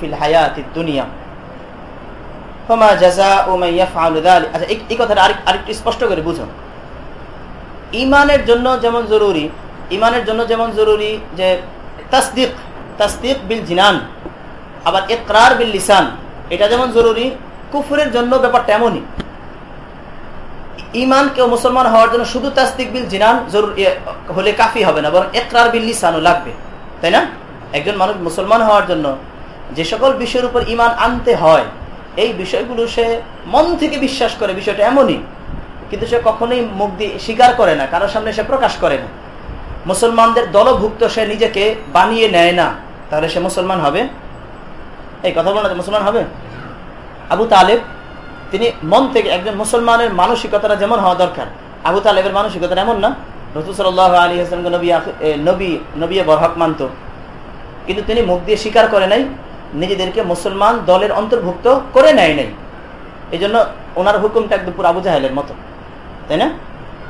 ফিল দুনিয়া। আচ্ছা আরেকটু স্পষ্ট করে ইমানের জন্য যেমন ইমানের জন্য যেমন জরুরি যে বিল জিনান, আবার একরার বিল লিসান, এটা যেমন জরুরি, কুফুরের জন্য ব্যাপারটা এমনই। ইমান কেউ মুসলমান হওয়ার জন্য শুধু তাসদিক বিল জিনান হলে কাফি হবে না, বরং একরার বিল লিসানও লাগবে। তাই না? একজন মানুষ মুসলমান হওয়ার জন্য যে সকল বিষয়ের উপর ইমান আনতে হয়, এই বিষয়গুলো সে মন থেকে বিশ্বাস করে, বিষয়টা এমনই। কিন্তু সে কখনোই মুখ দিয়ে স্বীকার করে না কারোর সামনে সে প্রকাশ করে না। মুসলমানদের দলভুক্ত সে নিজেকে বানিয়ে নেয় না, তাহলে সে মুসলমান হবে? এই কথা বলে মুসলমান হবে? আবু তালেব তিনি মন থেকে একজন মুসলমানের মানসিকতাটা যেমন হওয়া দরকার, আবু তালেবের মানসিকতা এমন না, রসুল সাল আলী হাসলামকে নবী নবী নবী বরহক মানত। কিন্তু তিনি মুখ দিয়ে স্বীকার করে নাই, নিজেদেরকে মুসলমান দলের অন্তর্ভুক্ত করে নেয় নাই। এই জন্য ওনার হুকুমটা একদম পুরো আবু জাহেলের মতো, তাই না?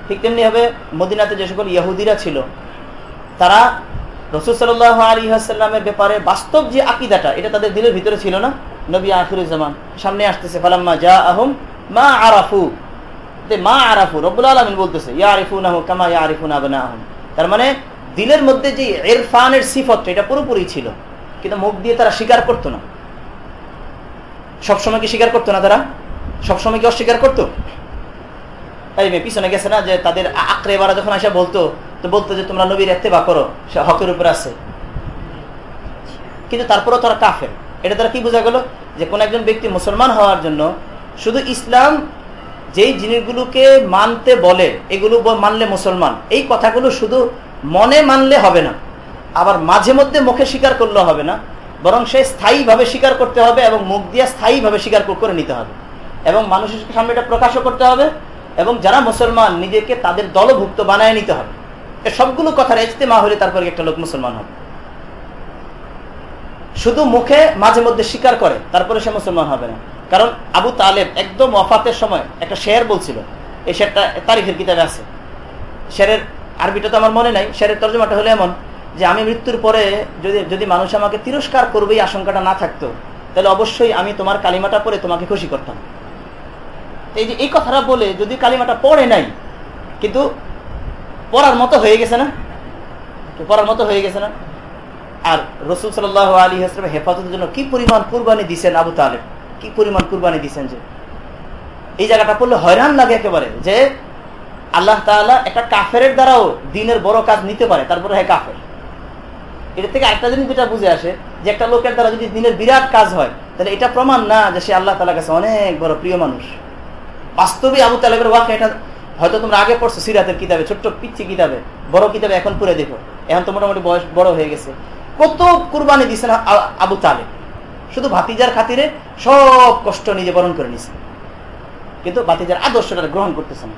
ঠিক তেমনি হবে মদিনাতে যে সকল ইয়াহুদিরা ছিল, তারা রসুল সাল্লাহ আলী আসাল্লামের ব্যাপারে বাস্তব যে আকিদাটা, এটা তাদের দিলের ভিতরে ছিল না। নবী আখিরুজ্জামান সামনে আসতেছে, ফালাম্মা যা আহম মা আরাফু। মা আরাফু, রব্বুল আলমিন বলতেছে ইয়া আরিফু না কামা ইয়া আরিফু না আহম তার মানে দিলের মধ্যে যে এরফানের সিফতটা, এটা পুরোপুরি ছিল। কিন্তু মুখ দিয়ে তারা স্বীকার করতো না। সবসময় কি স্বীকার করতো না তারা? সবসময় কি অস্বীকার করতো? তাই মেয়ে পিছনে গেছে না যে তাদের আঁকড়ে বারা যখন আসা বলতো, তো বলতো যে তোমরা নবীর বা করো, সে হকের উপর আছে। কিন্তু তারপরেও তারা কাফের। এটা তারা কি বোঝা গেল? যে কোন একজন ব্যক্তি মুসলমান হওয়ার জন্য শুধু ইসলাম যেই জিনিসগুলোকে মানতে বলে, এগুলো মানলে মুসলমান। এই কথাগুলো শুধু মনে মানলে হবে না, আবার মাঝে মধ্যে মুখে স্বীকার করলে হবে না, বরং সে স্থায়ীভাবে স্বীকার করতে হবে এবং মুখ দিয়ে স্থায়ীভাবে স্বীকার করে নিতে হবে। এবং মানুষের সামনে এটা প্রকাশও করতে হবে এবং যারা মুসলমান, নিজেকে তাদের দলভুক্ত বানায় নিতে হবে। সবগুলো কথার ইজতেমা হলে তারপরে একটা লোক মুসলমান হবে। শুধু মুখে মাঝে মধ্যে স্বীকার করে, তারপরে সে মুসলমান হবে না। কারণ আবু তালেব একদম ওয়াফাতের সময় একটা শেয়ার বলছিল। এই শেরটা তারিখের কিতাবে আছে। শেরের আরবিটা তো আমার মনে নাই, শেরের তর্জমাটা হলো এমন যে আমি মৃত্যুর পরে যদি যদি মানুষ আমাকে তিরস্কার করবে, এই আশঙ্কাটা না থাকতো, তাহলে অবশ্যই আমি তোমার কালিমাটা পরে তোমাকে খুশি করতাম। এই যে এই কথাটা বলে যদি কালিমাটা পড়ে নাই, কিন্তু পড়ার মতো হয়ে গেছে না? পড়ার মতো হয়ে গেছে না? আর রসুল সাল আলী হাসলাম হেফাজতের জন্য কি পরিমাণ কুরবানি দিচ্ছেন আবু তালেব? কি পরিমাণ কুরবানি দিচ্ছেন যে? এই জায়গাটা পড়লে হয়রান লাগে একেবারে যে আল্লাহ তালা একটা কাফের দ্বারাও দিনের বড় কাজ নিতে পারে, তারপরে হ্যাঁ কাফের। এটা থেকে একটা জিনিস যেটা বুঝে আসে, যে একটা লোকের দ্বারা যদি দিনের বিরাট কাজ হয়, তাহলে এটা প্রমাণ না যে সে আল্লাহ তালা কাছে অনেক বড় প্রিয় মানুষ। বাস্তবে আবু তালেবের ওয়াকে এটা, হয়তো তোমরা আগে পড়ছো সিরাতের কিতাবে, ছোট্ট পিচ্ছি কিতাবে, বড় কিতাবে এখন পড়ে দেখো। এখন তো মোটামুটি বয়স বড় হয়ে গেছে। কত কুরবানি দিছে না আ- আবু তালেব। শুধু ভাতিজার খাতিরে সব কষ্ট নিজে বরণ করে নিছে কিন্তু ভাতিজার আদর্শটা গ্রহণ করতেছে না।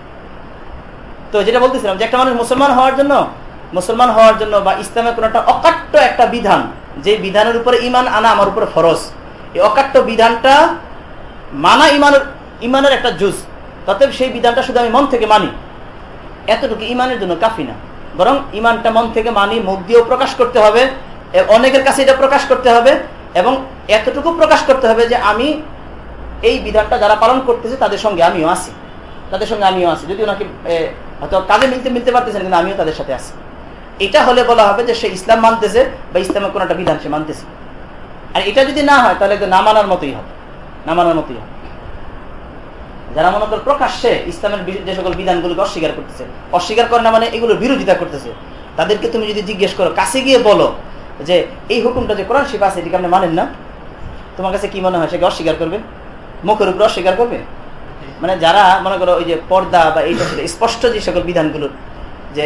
তো যেটা বলতেছিলাম যে একটা মানুষ মুসলমান হওয়ার জন্য, মুসলমান হওয়ার জন্য বা ইসলামের কোন একটা অকাট্য একটা বিধান, যে বিধানের উপরে ইমান আনা আমার উপরে ফরজ, এই অকাট্য বিধানটা মানা ইমানের ইমানের একটা জুস অতএব সেই বিধানটা শুধু আমি মন থেকে মানি। এতটুকু ইমানের জন্য কাফি না। বরং ইমানটা মন থেকে মানি, মুখ দিয়েও প্রকাশ করতে হবে অনেকের কাছে এটা প্রকাশ করতে হবে এবং এতটুকু প্রকাশ করতে হবে যে আমি এই বিধানটা যারা পালন করতেছে তাদের সঙ্গে আমিও আছি। তাদের সঙ্গে আমিও আছি। যদি ওনাকে হয়তো কাজে মিলতে মিলতে পারতেছেন, কিন্তু আমিও তাদের সাথে আছি। এটা হলে বলা হবে যে সে ইসলাম মানতেছে বা ইসলামের কোনো একটা বিধান সে মানতেছে। আর এটা যদি না হয়, তাহলে না মানার মতোই হবে। না মানার মতোই হবে। যারা মনে করে প্রকাশ্যে ইসলামের যে সকল বিধানগুলোকে অস্বীকার করতেছে, অস্বীকার করে না মানে এগুলোর বিরোধিতা করতেছে, তাদেরকে তুমি যদি জিজ্ঞেস করো, কাছে গিয়ে বলো যে এই হুকুমটা যে কোরআন শিফ আছে এটিকে আপনি মানেন না। তোমার কাছে কি মনে হয়? সেকে অস্বীকার করবে? মুখের উপরে অস্বীকার করবে? মানে যারা, মনে করো, ওই যে পর্দা বা এইটা সেটা স্পষ্ট যে সকল বিধানগুলোর যে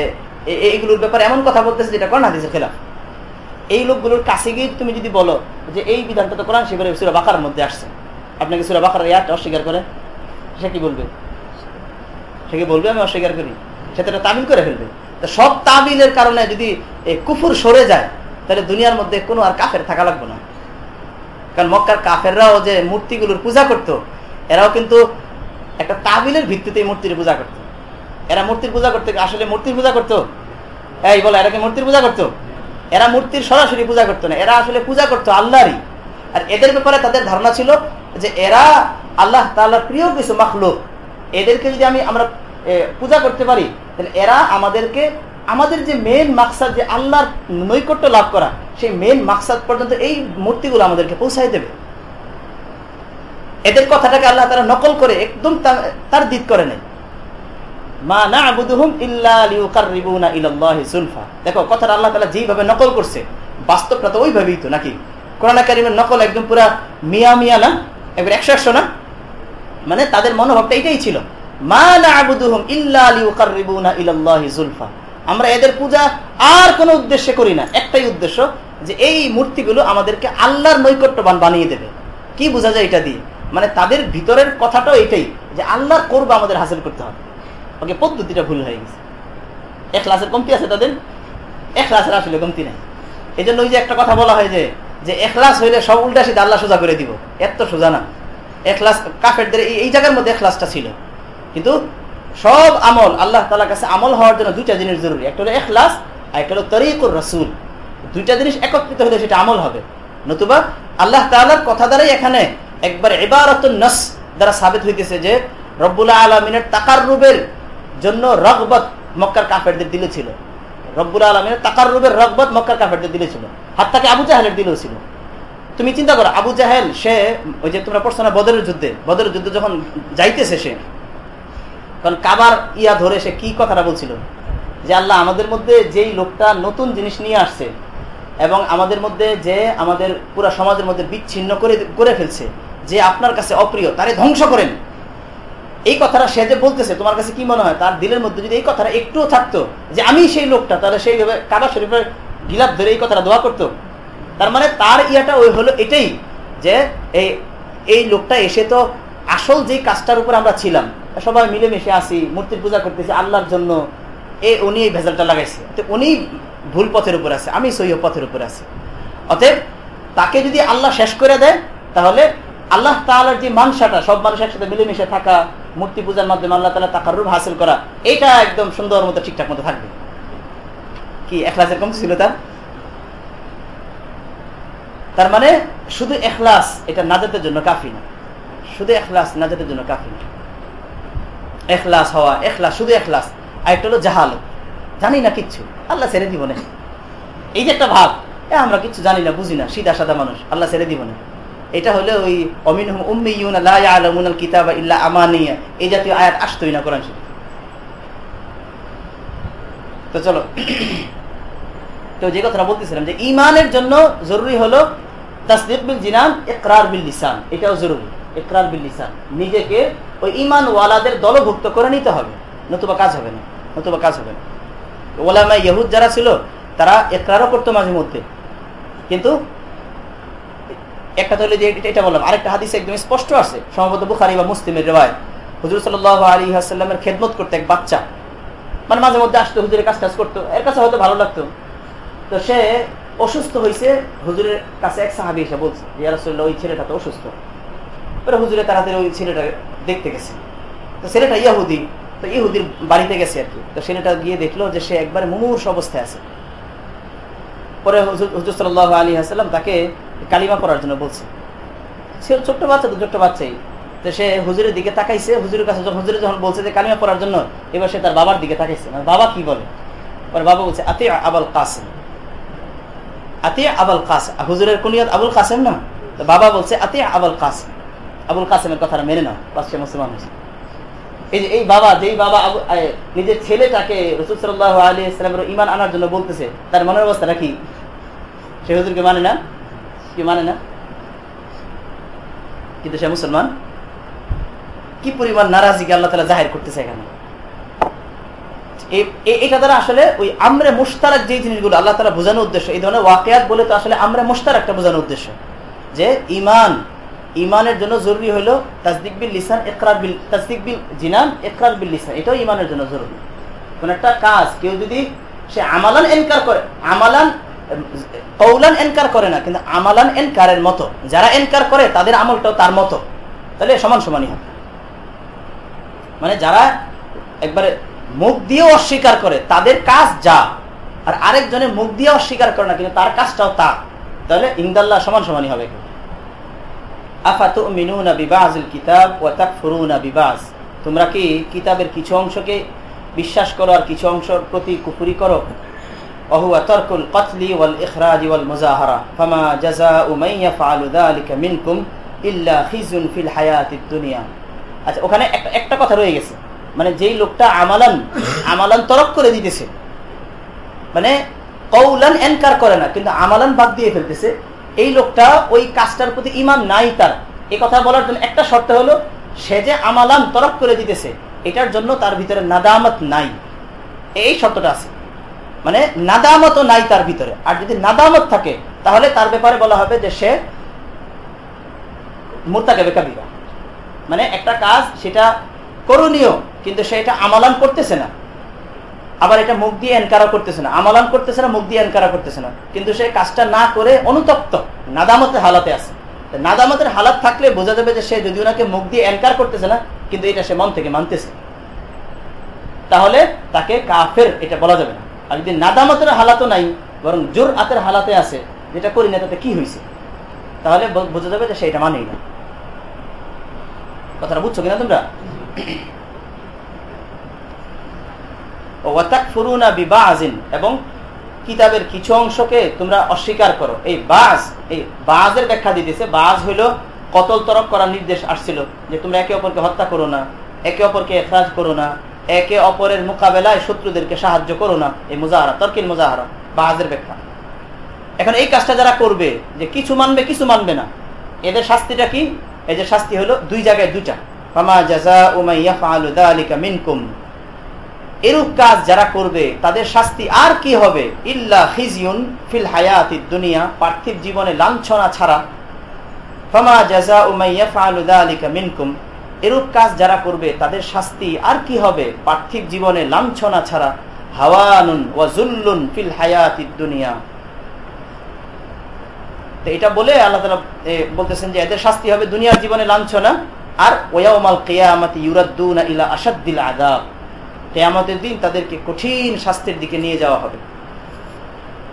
এইগুলোর ব্যাপারে এমন কথা বলতেছে যেটা কোরআন হাদিসের খেলাফ। এই লোকগুলোর কাছে গিয়ে তুমি যদি বলো যে এই বিধানটা তো কোরআন শিবের সুরা বাকার মধ্যে আসছে, আপনাকে সুরা বাকার ইয়াটা অস্বীকার করে? সে কি বলবে? সে কি বলবে, আমি অস্বীকার করি? সে তো তামিল করে ফেলবে। তো সব তামিলের কারণে যদি কুফুর সরে যায় তাহলে দুনিয়ার মধ্যে কোনো আর কাফের থাকা লাগবে না। কারণ মক্কার কাফেররাও যে মূর্তিগুলোর পূজা করত, এরাও কিন্তু একটা তাবিলের ভিত্তিতে মূর্তির পূজা করত। এরা মূর্তির পূজা করতে আসলে মূর্তির পূজা করতো? এই বলো, এরা কি মূর্তির পূজা করতো? এরা মূর্তির সরাসরি পূজা করতো না, এরা আসলে পূজা করতো আল্লাহরই। আর এদের ব্যাপারে তাদের ধারণা ছিল যে এরা আল্লাহ তাআলার প্রিয় কিছু মাখলুক। এদেরকে যদি আমি আমরা পূজা করতে পারি, তাহলে এরা আমাদেরকে আমাদের যে মেন মাকসাদ যে আল্লাহর নৈকট্য লাভ করা, সেই মেন মাকসাদ পর্যন্ত এই মূর্তিগুলো আমাদেরকে পৌঁছাই দেবে। এদের কথাটাকে আল্লাহ তারা নকল করে একদম তার দিক করে নেই মা না দেখো, কথাটা আল্লাহ তাআলা যেইভাবে নকল করছে, বাস্তবটা তো ওইভাবেই তো নাকি? কোরআন কারিমের নকল একদম পুরা মিয়া মিয়া না? এবার একশো একশো না? মানে তাদের মনোভাবটা এটাই ছিল। মা না আবুদুহুম ইল্লা ইলাল্লাহি সুলফা। আমরা এদের পূজা আর কোনো উদ্দেশ্যে করি না। একটাই উদ্দেশ্য যে এই মূর্তিগুলো আমাদেরকে আল্লাহর নৈকট্যবান বানিয়ে দেবে। কি বোঝা যায় এটা দিয়ে? মানে তাদের ভিতরের কথাটাও এটাই যে আল্লাহর করব আমাদের হাসিল করতে হবে। ওকে, পদ্ধতিটা ভুল হয়ে গেছে। এক ক্লাসের কমতি আছে তাদের? এক ক্লাসের আসলে কমতি নেই। এই জন্য ওই যে একটা কথা বলা হয় যে যে এখলাস হইলে সব উল্টা সিধা আল্লাহ সোজা করে দিব। এত সোজা না। এখলাস কাফেরদের এই জায়গার মধ্যে এখলাসটা ছিল। কিন্তু সব আমল আল্লাহ তালার কাছে আমল হওয়ার জন্য দুইটা জিনিস জরুরি। একটা হলো এখলাস আর একটা হলো তরিকুর রসুল। দুইটা জিনিস একত্রিত হলে সেটা আমল হবে। নতুবা আল্লাহ তাআলার কথা দ্বারাই এখানে একবার এবারত নস দ্বারা সাবিত হইতেছে যে রব্বুল্লাহ আলমিনের তাকার রূপের জন্য রগবত মক্কার কাফেরদের দিলে ছিল। রব্বুল আলমিনের তাকার রূপের রগবত মক্কার কাফেরদের দিলে ছিল। হাত তাকে আবু জাহেলের দিলেও ছিল। তুমি চিন্তা করো, আবু জাহেল, সে ওই যে তোমরা পড়ছো না বদরের যুদ্ধে? বদরের যুদ্ধে যখন যাইতেছে সে কারণ কাবার ইয়া ধরে সে কি কথাটা বলছিল? যে আল্লাহ আমাদের মধ্যে যেই লোকটা নতুন জিনিস নিয়ে আসছে এবং আমাদের মধ্যে যে আমাদের পুরা সমাজের মধ্যে বিচ্ছিন্ন করে করে ফেলছে, যে আপনার কাছে অপ্রিয়, তারে ধ্বংস করেন। এই কথাটা সে যে বলতেছে, তোমার কাছে কি মনে হয়? তার দিলের মধ্যে যদি এই কথাটা একটুও থাকতো, যে আমি সেই লোকটা, তাহলে সেইভাবে কাবা শরীফের গিলাপ ধরে এই কথাটা দোয়া করতো। তার মানে তার ইয়াটা ওই হলো এটাই, যে এই এই লোকটা এসে তো আসল যে কাজটার উপর আমরা ছিলাম, সবাই মিলেমিশে আসি মূর্তির পূজা করতেছি, আল্লাহর জন্য এ, উনি এই ভেজালটা লাগাইছে। তো উনি ভুল পথের উপর আছে, আমি সহি পথের উপর আছি। অতএব তাকে যদি আল্লাহ শেষ করে দেয়, তাহলে আল্লাহ তাআলার যে মানসাটা, সব মানুষ একসাথে মিলেমিশে থাকা, মূর্তি পূজার মাধ্যমে আল্লাহ তালা তাকার রূপ হাসিল করা, এটা একদম সুন্দর মতো ঠিকঠাক মতো থাকবে। কি এখলাসের কম ছিল তার? তার মানে শুধু এখলাস, এটা নাজাতের জন্য কাফি না। শুধু এখলাস নাজাতের জন্য কাফি না এখলাস হওয়া, এখলাস, শুধু এখলাস। আর একটা হলো জাহাল। জানি না কিচ্ছু। আল্লাহ ছেড়ে দিব না। এই যে একটা ভাব, এ আমরা কিচ্ছু জানি না, বুঝি না, সিধা সাদা মানুষ, আল্লাহ ছেড়ে দিব না। এটা হলে ওই অমিন কিতাবা ইল্লা আমানিয়া। এই জাতীয় আয়াত আসতোই না শরীফ। তো চলো। তো যে কথাটা বলতেছিলাম যে, ইমানের জন্য জরুরি হলো তাসদিক বিল জিনান, ইকরার বিল লিসান। এটাও জরুরি। একরার বিল্লিসান নিজেকে ওই ইমান ওয়ালাদের দলভুক্ত করে নিতে হবে। নতুবা কাজ হবে না, নতুবা কাজ হবে না। ওলামা ইহুদ যারা ছিল, তারা একরারও করতো মাঝে মধ্যে। কিন্তু একটা তো যে এটা বললাম, আরেকটা হাদিস একদম স্পষ্ট আছে, সম্ভবত বুখারি বা মুসলিমের রেবায় হুজুর সাল আলী আসাল্লামের খেদমত করতে এক বাচ্চা মানে মাঝে মধ্যে আসতো, হুজুরের কাজ কাজ করতো, এর কাছে হয়তো ভালো লাগতো। তো সে অসুস্থ হয়েছে হুজুরের কাছে এক সাহাবি এসে বলছে ইয়ারসল্লাহ ওই ছেলেটা তো অসুস্থ। পরে হুজুরে তাড়াতাড়ি ওই ছেলেটা দেখতে গেছে। তো ছেলেটা ইয়াহুদি, তো ইহুদির বাড়িতে গেছে আর কি। তো ছেলেটা গিয়ে দেখল যে সে একবারে মুমূর্ষ অবস্থায় আছে। পরে হুজুর সাল্লাহ আলী হাসাল্লাম তাকে কালিমা করার জন্য বলছে। সে ছোট্ট বাচ্চা তো, ছোট্ট বাচ্চাই। তো সে হুজুরের দিকে তাকাইছে, হুজুরের কাছে যখন, হুজুরে যখন বলছে যে কালিমা পড়ার জন্য, এবার সে তার বাবার দিকে তাকাইছে। মানে বাবা কি বলে? পরে বাবা বলছে, আতে আবাল কাসেম। আতে আবাল কাসেম। হুজুরের কুনিয়ত আবুল কাসেম না? বাবা বলছে, আতে আবাল কাসেম। আবুল কাসেমের কথাটা মেনে নাও পাঁচশে মুসলমান হয়েছে। এই যে এই বাবা, যেই বাবা নিজের ছেলেটাকে রসুল সাল্লাহ আলী ইসলামের ইমান আনার জন্য বলতেছে, তার মনের অবস্থাটা কি সে হুজুরকে মানে না? কি মানে না? কিন্তু সে মুসলমান? কি পরিমাণ নারাজিকে আল্লাহ তালা জাহের করতেছে এখানে? এটা দ্বারা আসলে ওই আমরে মুস্তারাক যে জিনিসগুলো আল্লাহ তালা বোঝানোর উদ্দেশ্য, এই ধরনের ওয়াকিয়াত বলে তো আসলে আমরা মুস্তারাকটা বোঝানোর উদ্দেশ্য। যে ইমান ইমানের জন্য জরুরি হলো তাজদিক বিল লিসান একরার বিল তাজদিক বিল জিনান একরার বিল লিসান। এটাও ইমানের জন্য জরুরি। কোন একটা কাজ, কেউ যদি সে আমালান এনকার করে, আমালান কৌলান এনকার করে না, কিন্তু আমালান এনকারের মতো, যারা এনকার করে, তাদের আমলটাও তার মতো, তাহলে সমান সমানই হবে। মানে যারা একবারে মুখ দিয়েও অস্বীকার করে, তাদের কাজ যা, আর আরেকজনে মুখ দিয়ে অস্বীকার করে না, কিন্তু তার কাজটাও তা, তাহলে ইন্দাল্লাহ সমান সমানই হবে। তোমরা কি কিতাবের কিছু অংশকে বিশ্বাস করো আর কিছু অংশের প্রতি কুপুরি করো وهو ترك القتل والإخراج والمزاهرة فما جزاء من يفعل ذلك منكم إلا خزي في الحياة الدنيا আচ্ছা ওখানে একটা একটা কথা রয়ে গেছে মানে যেই লোকটা আমালান আমালান তরক করে দিতেছে মানে কৌলান এনকার করে না কিন্তু আমালান বাদ দিয়ে ফেলতেছে এই লোকটা ওই কাজটার প্রতি ইমান নাই তার। এই কথা বলার জন্য একটা শর্ত হলো, সে যে আমালান তরক করে দিতেছে, এটার জন্য তার ভিতরে নাদামত নাই। এই শর্তটা আছে। মানে নাদামত নাই তার ভিতরে। আর যদি নাদামত থাকে, তাহলে তার ব্যাপারে বলা হবে যে সে মোরতাকে বেকাবিরা মানে একটা কাজ সেটা করণীয়, কিন্তু সে এটা আমালান করতেছে না। আবার এটা মুখ দিয়ে এনকারা করতেছে না, আমালান করতেছে না, মুখ দিয়ে এনকারা করতেছে না। কিন্তু সে কাজটা না করে অনুতপ্ত, নাদামতের হালাতে আছে। নাদামতের হালাত থাকলে বোঝা যাবে যে সে যদি ওনাকে মুখ দিয়ে এনকার করতেছে না, কিন্তু এটা সে মন থেকে মানতেছে। তাহলে তাকে কাফের এটা বলা যাবে না। আর যদি নাদামতের হালাতও নাই, বরং জোর আতের হালাতে আছে, যেটা করি না, তাতে কি হয়েছে তাহলে বোঝা যাবে যে সেটা মানেই না। কথাটা বুঝছ কিনা তোমরা? এবং কিতাবের কিছু অংশকে তোমরা অস্বীকার করো। এই বাজ, এই বাজের ব্যাখ্যা দিতেছে, বাজ হইল কতল তরক করার নির্দেশ আসছিল, যে তোমরা একে অপরকে হত্যা করো না, একে অপরকে এখরাজ করো না, একে অপরের মোকাবেলায় শত্রুদেরকে সাহায্য করো না। এই মুজাহারা, তর্কিন মুজাহারা বাহাজের ব্যাখ্যা। এখন এই কাজটা যারা করবে, যে কিছু মানবে কিছু মানবে না, এদের শাস্তিটা কি? এদের শাস্তি হলো দুই জায়গায় দুইটা। এরূপ কাজ যারা করবে, তাদের শাস্তি আর কি হবে? ইল্লা খিজিউন ফিল হায়াতি দুনিয়া, পার্থিব জীবনে লাঞ্ছনা ছাড়া। ফমা জাজা উমাইয়া ফালুদা আলিকা মিনকুম। এরূপ কাজ যারা করবে, তাদের শাস্তি আর কি হবে? পার্থিব জীবনে লাঞ্ছনা ছাড়া। হাওয়ানুন ওয়াজুল্লুন ফিল হায়াতি দুনিয়া। তো এটা বলে আল্লাহ তালা বলতেছেন যে এদের শাস্তি হবে দুনিয়ার জীবনে লাঞ্ছনা, আর ওয়াউমাল কেয়ামতি ইউরাদ্দুনা ইলা আসাদ্দিল আদাব কেয়ামতের দিন তাদেরকে কঠিন শাস্তির দিকে নিয়ে যাওয়া হবে।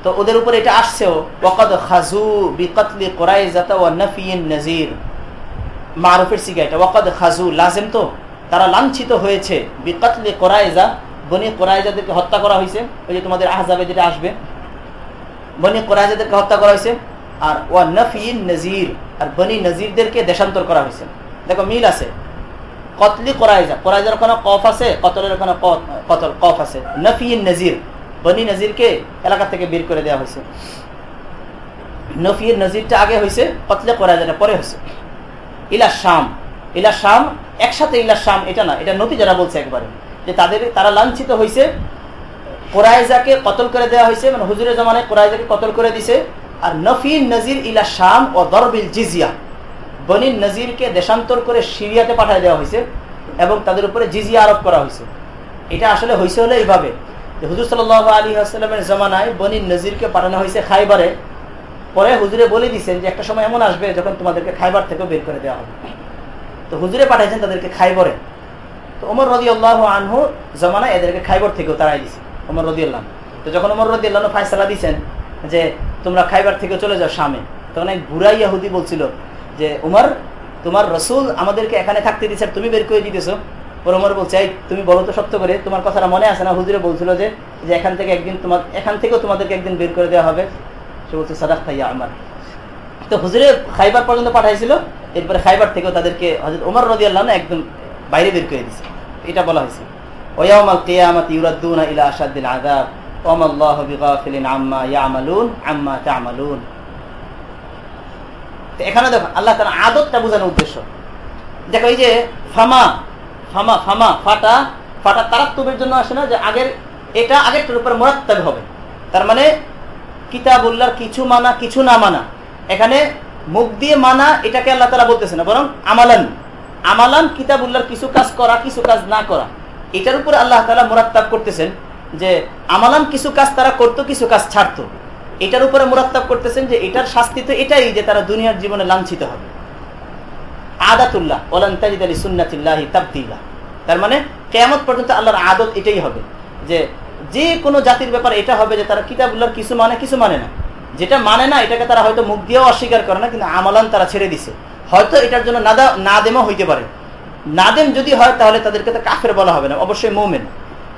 তো ওদের উপর এটা আসছেও, ওয়াকাদ খাজু বিকতলি কোরাইজাতা ওয়া নাফিয়িন নাজির মারুফের সিগা এটা ওয়াকাদ খাজু লাজেম তো? তারা লাঞ্ছিত হয়েছে। বিকতলি কোরাইজা, বনি কোরাইজাদেরকে হত্যা করা হয়েছে। ওই যে তোমাদের আহজাবে যেটা আসবে। বনি কোরাইজাদেরকে হত্যা করা হয়েছে। আর ওয়া নফিন নজির আর বনি নজিরদেরকে দেশান্তর করা হয়েছে। দেখো মিল আছে। কতলি কোরাইজা কোরাইজার ওখানে কফ আছে, কতলের ওখানে কতল, কফ আছে। নফিন নজির। বনি নজিরকে এলাকা থেকে বের করে দেওয়া হয়েছে। নফির নজিরটা আগে হয়েছে, কতলে কোরাইজাটা পরে হয়েছে। ইলা শাম। ইলা শাম, একসাথে ইলা শাম, এটা না, এটা নতি যারা বলছে একবারে। যে তাদের, তারা লাঞ্ছিত হয়েছে কোরআজাকে কতল করে দেওয়া হয়েছে মানে হুজুরের জমানায় কোরআজাকে কতল করে দিছে। আর নফির নজির ইলা শাম ও দরবিল জিজিয়া। বনির নজিরকে দেশান্তর করে সিরিয়াতে পাঠিয়ে দেওয়া হয়েছে এবং তাদের উপরে জিজি আরোপ করা হয়েছে। এটা আসলে হয়েছে হলো এইভাবে। হুজুর সাল আলী আসসালামের জমানায় বনির নজিরকে পাঠানো হয়েছে খাইবারে। পরে হুজুরে বলে দিচ্ছেন যে একটা সময় এমন আসবে যখন তোমাদেরকে খাইবার থেকেও বের করে দেওয়া হবে। তো হুজুরে পাঠাইছেন তাদেরকে খাইবরে। তো ওমর রদি আল্লাহ আনহু জমানায় এদেরকে খাইবর থেকেও তারাই দিছে, ওমর রদি আল্লাহ তো যখন ওমর রদি আল্লাহ ফায়সালা দিয়েছেন যে তোমরা খাইবার থেকে চলে যাও সামে তখন এক বুড়াই ইয়াহুদি বলছিল যে, উমর, তোমার রসুল আমাদেরকে এখানে থাকতে দিচ্ছে তুমি বের করে দিতেছো? ওমর বলছে, এই, তুমি বলো তো সত্য করে, তোমার কথাটা মনে আছে না? হুজুরে বলছিল যে যে এখান থেকে একদিন তোমার, এখান থেকেও তোমাদেরকে একদিন বের করে দেওয়া হবে। সে বলছে, সাদাক তাইয়া আমার তো হুজুরে খাইবার পর্যন্ত পাঠাইছিল, এরপরে খাইবার থেকেও তাদেরকে হজরত ওমর রদি আল্লাহ একদম বাইরে বের করে দিছে। এটা বলা হয়েছে। ওয়াউমাল কিয়ামাত ইউরাদ্দুনা ইলা আশাদ্দিল আযাব। ওয়ামাল্লাহু বিগাফিলিন আম্মা ইয়ামালুন, আম্মা তা'মালুন। এখানে দেখো, আল্লাহ তাআলা আদতটা বোঝানোর উদ্দেশ্য। দেখো, এই যে ফামা ফামা ফামা, ফাটা ফাটা তারাত্তবের জন্য আসে না যে আগের, এটা আগেরটার উপর মোরাত্তাব হবে। তার মানে কিতাবুল্লাহর কিছু মানা, কিছু না মানা। এখানে মুখ দিয়ে মানা, এটাকে আল্লাহ তালা বলতেছে না, বরং আমালান। আমালান কিতাবুল্লাহর কিছু কাজ করা, কিছু কাজ না করা। এটার উপর আল্লাহ তালা মোরাত্তাব করতেছেন যে, আমালান কিছু কাজ তারা করতো, কিছু কাজ ছাড়তো। এটার উপরে মোরাত্তাব করতেছেন যে এটার শাস্তি তো এটাই যে তারা দুনিয়ার জীবনে লাঞ্ছিত হবে। আদাতুল্লাহ ওলান্তাজিদ আলী সুন্নাতিল্লাহি তার মানে কেয়ামত পর্যন্ত আল্লাহর আদত এটাই হবে যে যে কোনো জাতির ব্যাপার এটা হবে যে তারা কিতাবুল্লাহর কিছু মানে কিছু মানে না। যেটা মানে না, এটাকে তারা হয়তো মুখ দিয়েও অস্বীকার করে না, কিন্তু আমালান তারা ছেড়ে দিছে। হয়তো এটার জন্য নাদা, নাদেমও হইতে পারে। নাদেম যদি হয়, তাহলে তাদেরকে তো কাফের বলা হবে না, অবশ্যই মৌমেন।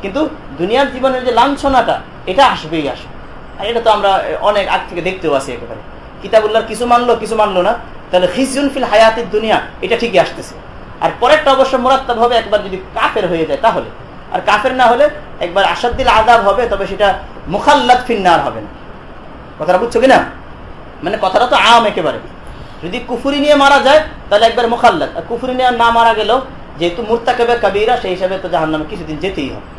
কিন্তু দুনিয়ার জীবনের যে লাঞ্ছনাটা, এটা আসবেই আসবে। আর এটা তো আমরা অনেক আগ থেকে দেখতেও আছি একেবারে কিতাবুল্লাহর কিছু মানলো কিছু মানলো না। তাহলে হিজুন ফিল হায়াতের দুনিয়া, এটা ঠিকই আসতেছে। আর পরেরটা অবশ্য মোরাত্তাব হবে, একবার যদি কাফের হয়ে যায় তাহলে। আর কাফের না হলে একবার আসাদ্দিল আদাব হবে, তবে সেটা মুখাল্লাদ ফিন্নার হবে না। কথাটা বুঝছ কিনা? মানে কথাটা তো আম একেবারে। যদি কুফুরি নিয়ে মারা যায়, তাহলে একবার মুখাল্লাদ। আর কুফুরি নিয়ে না মারা গেল যেহেতু মুরতাকেবে কাবিরা, সেই হিসাবে তো জাহান কিছুদিন যেতেই হবে।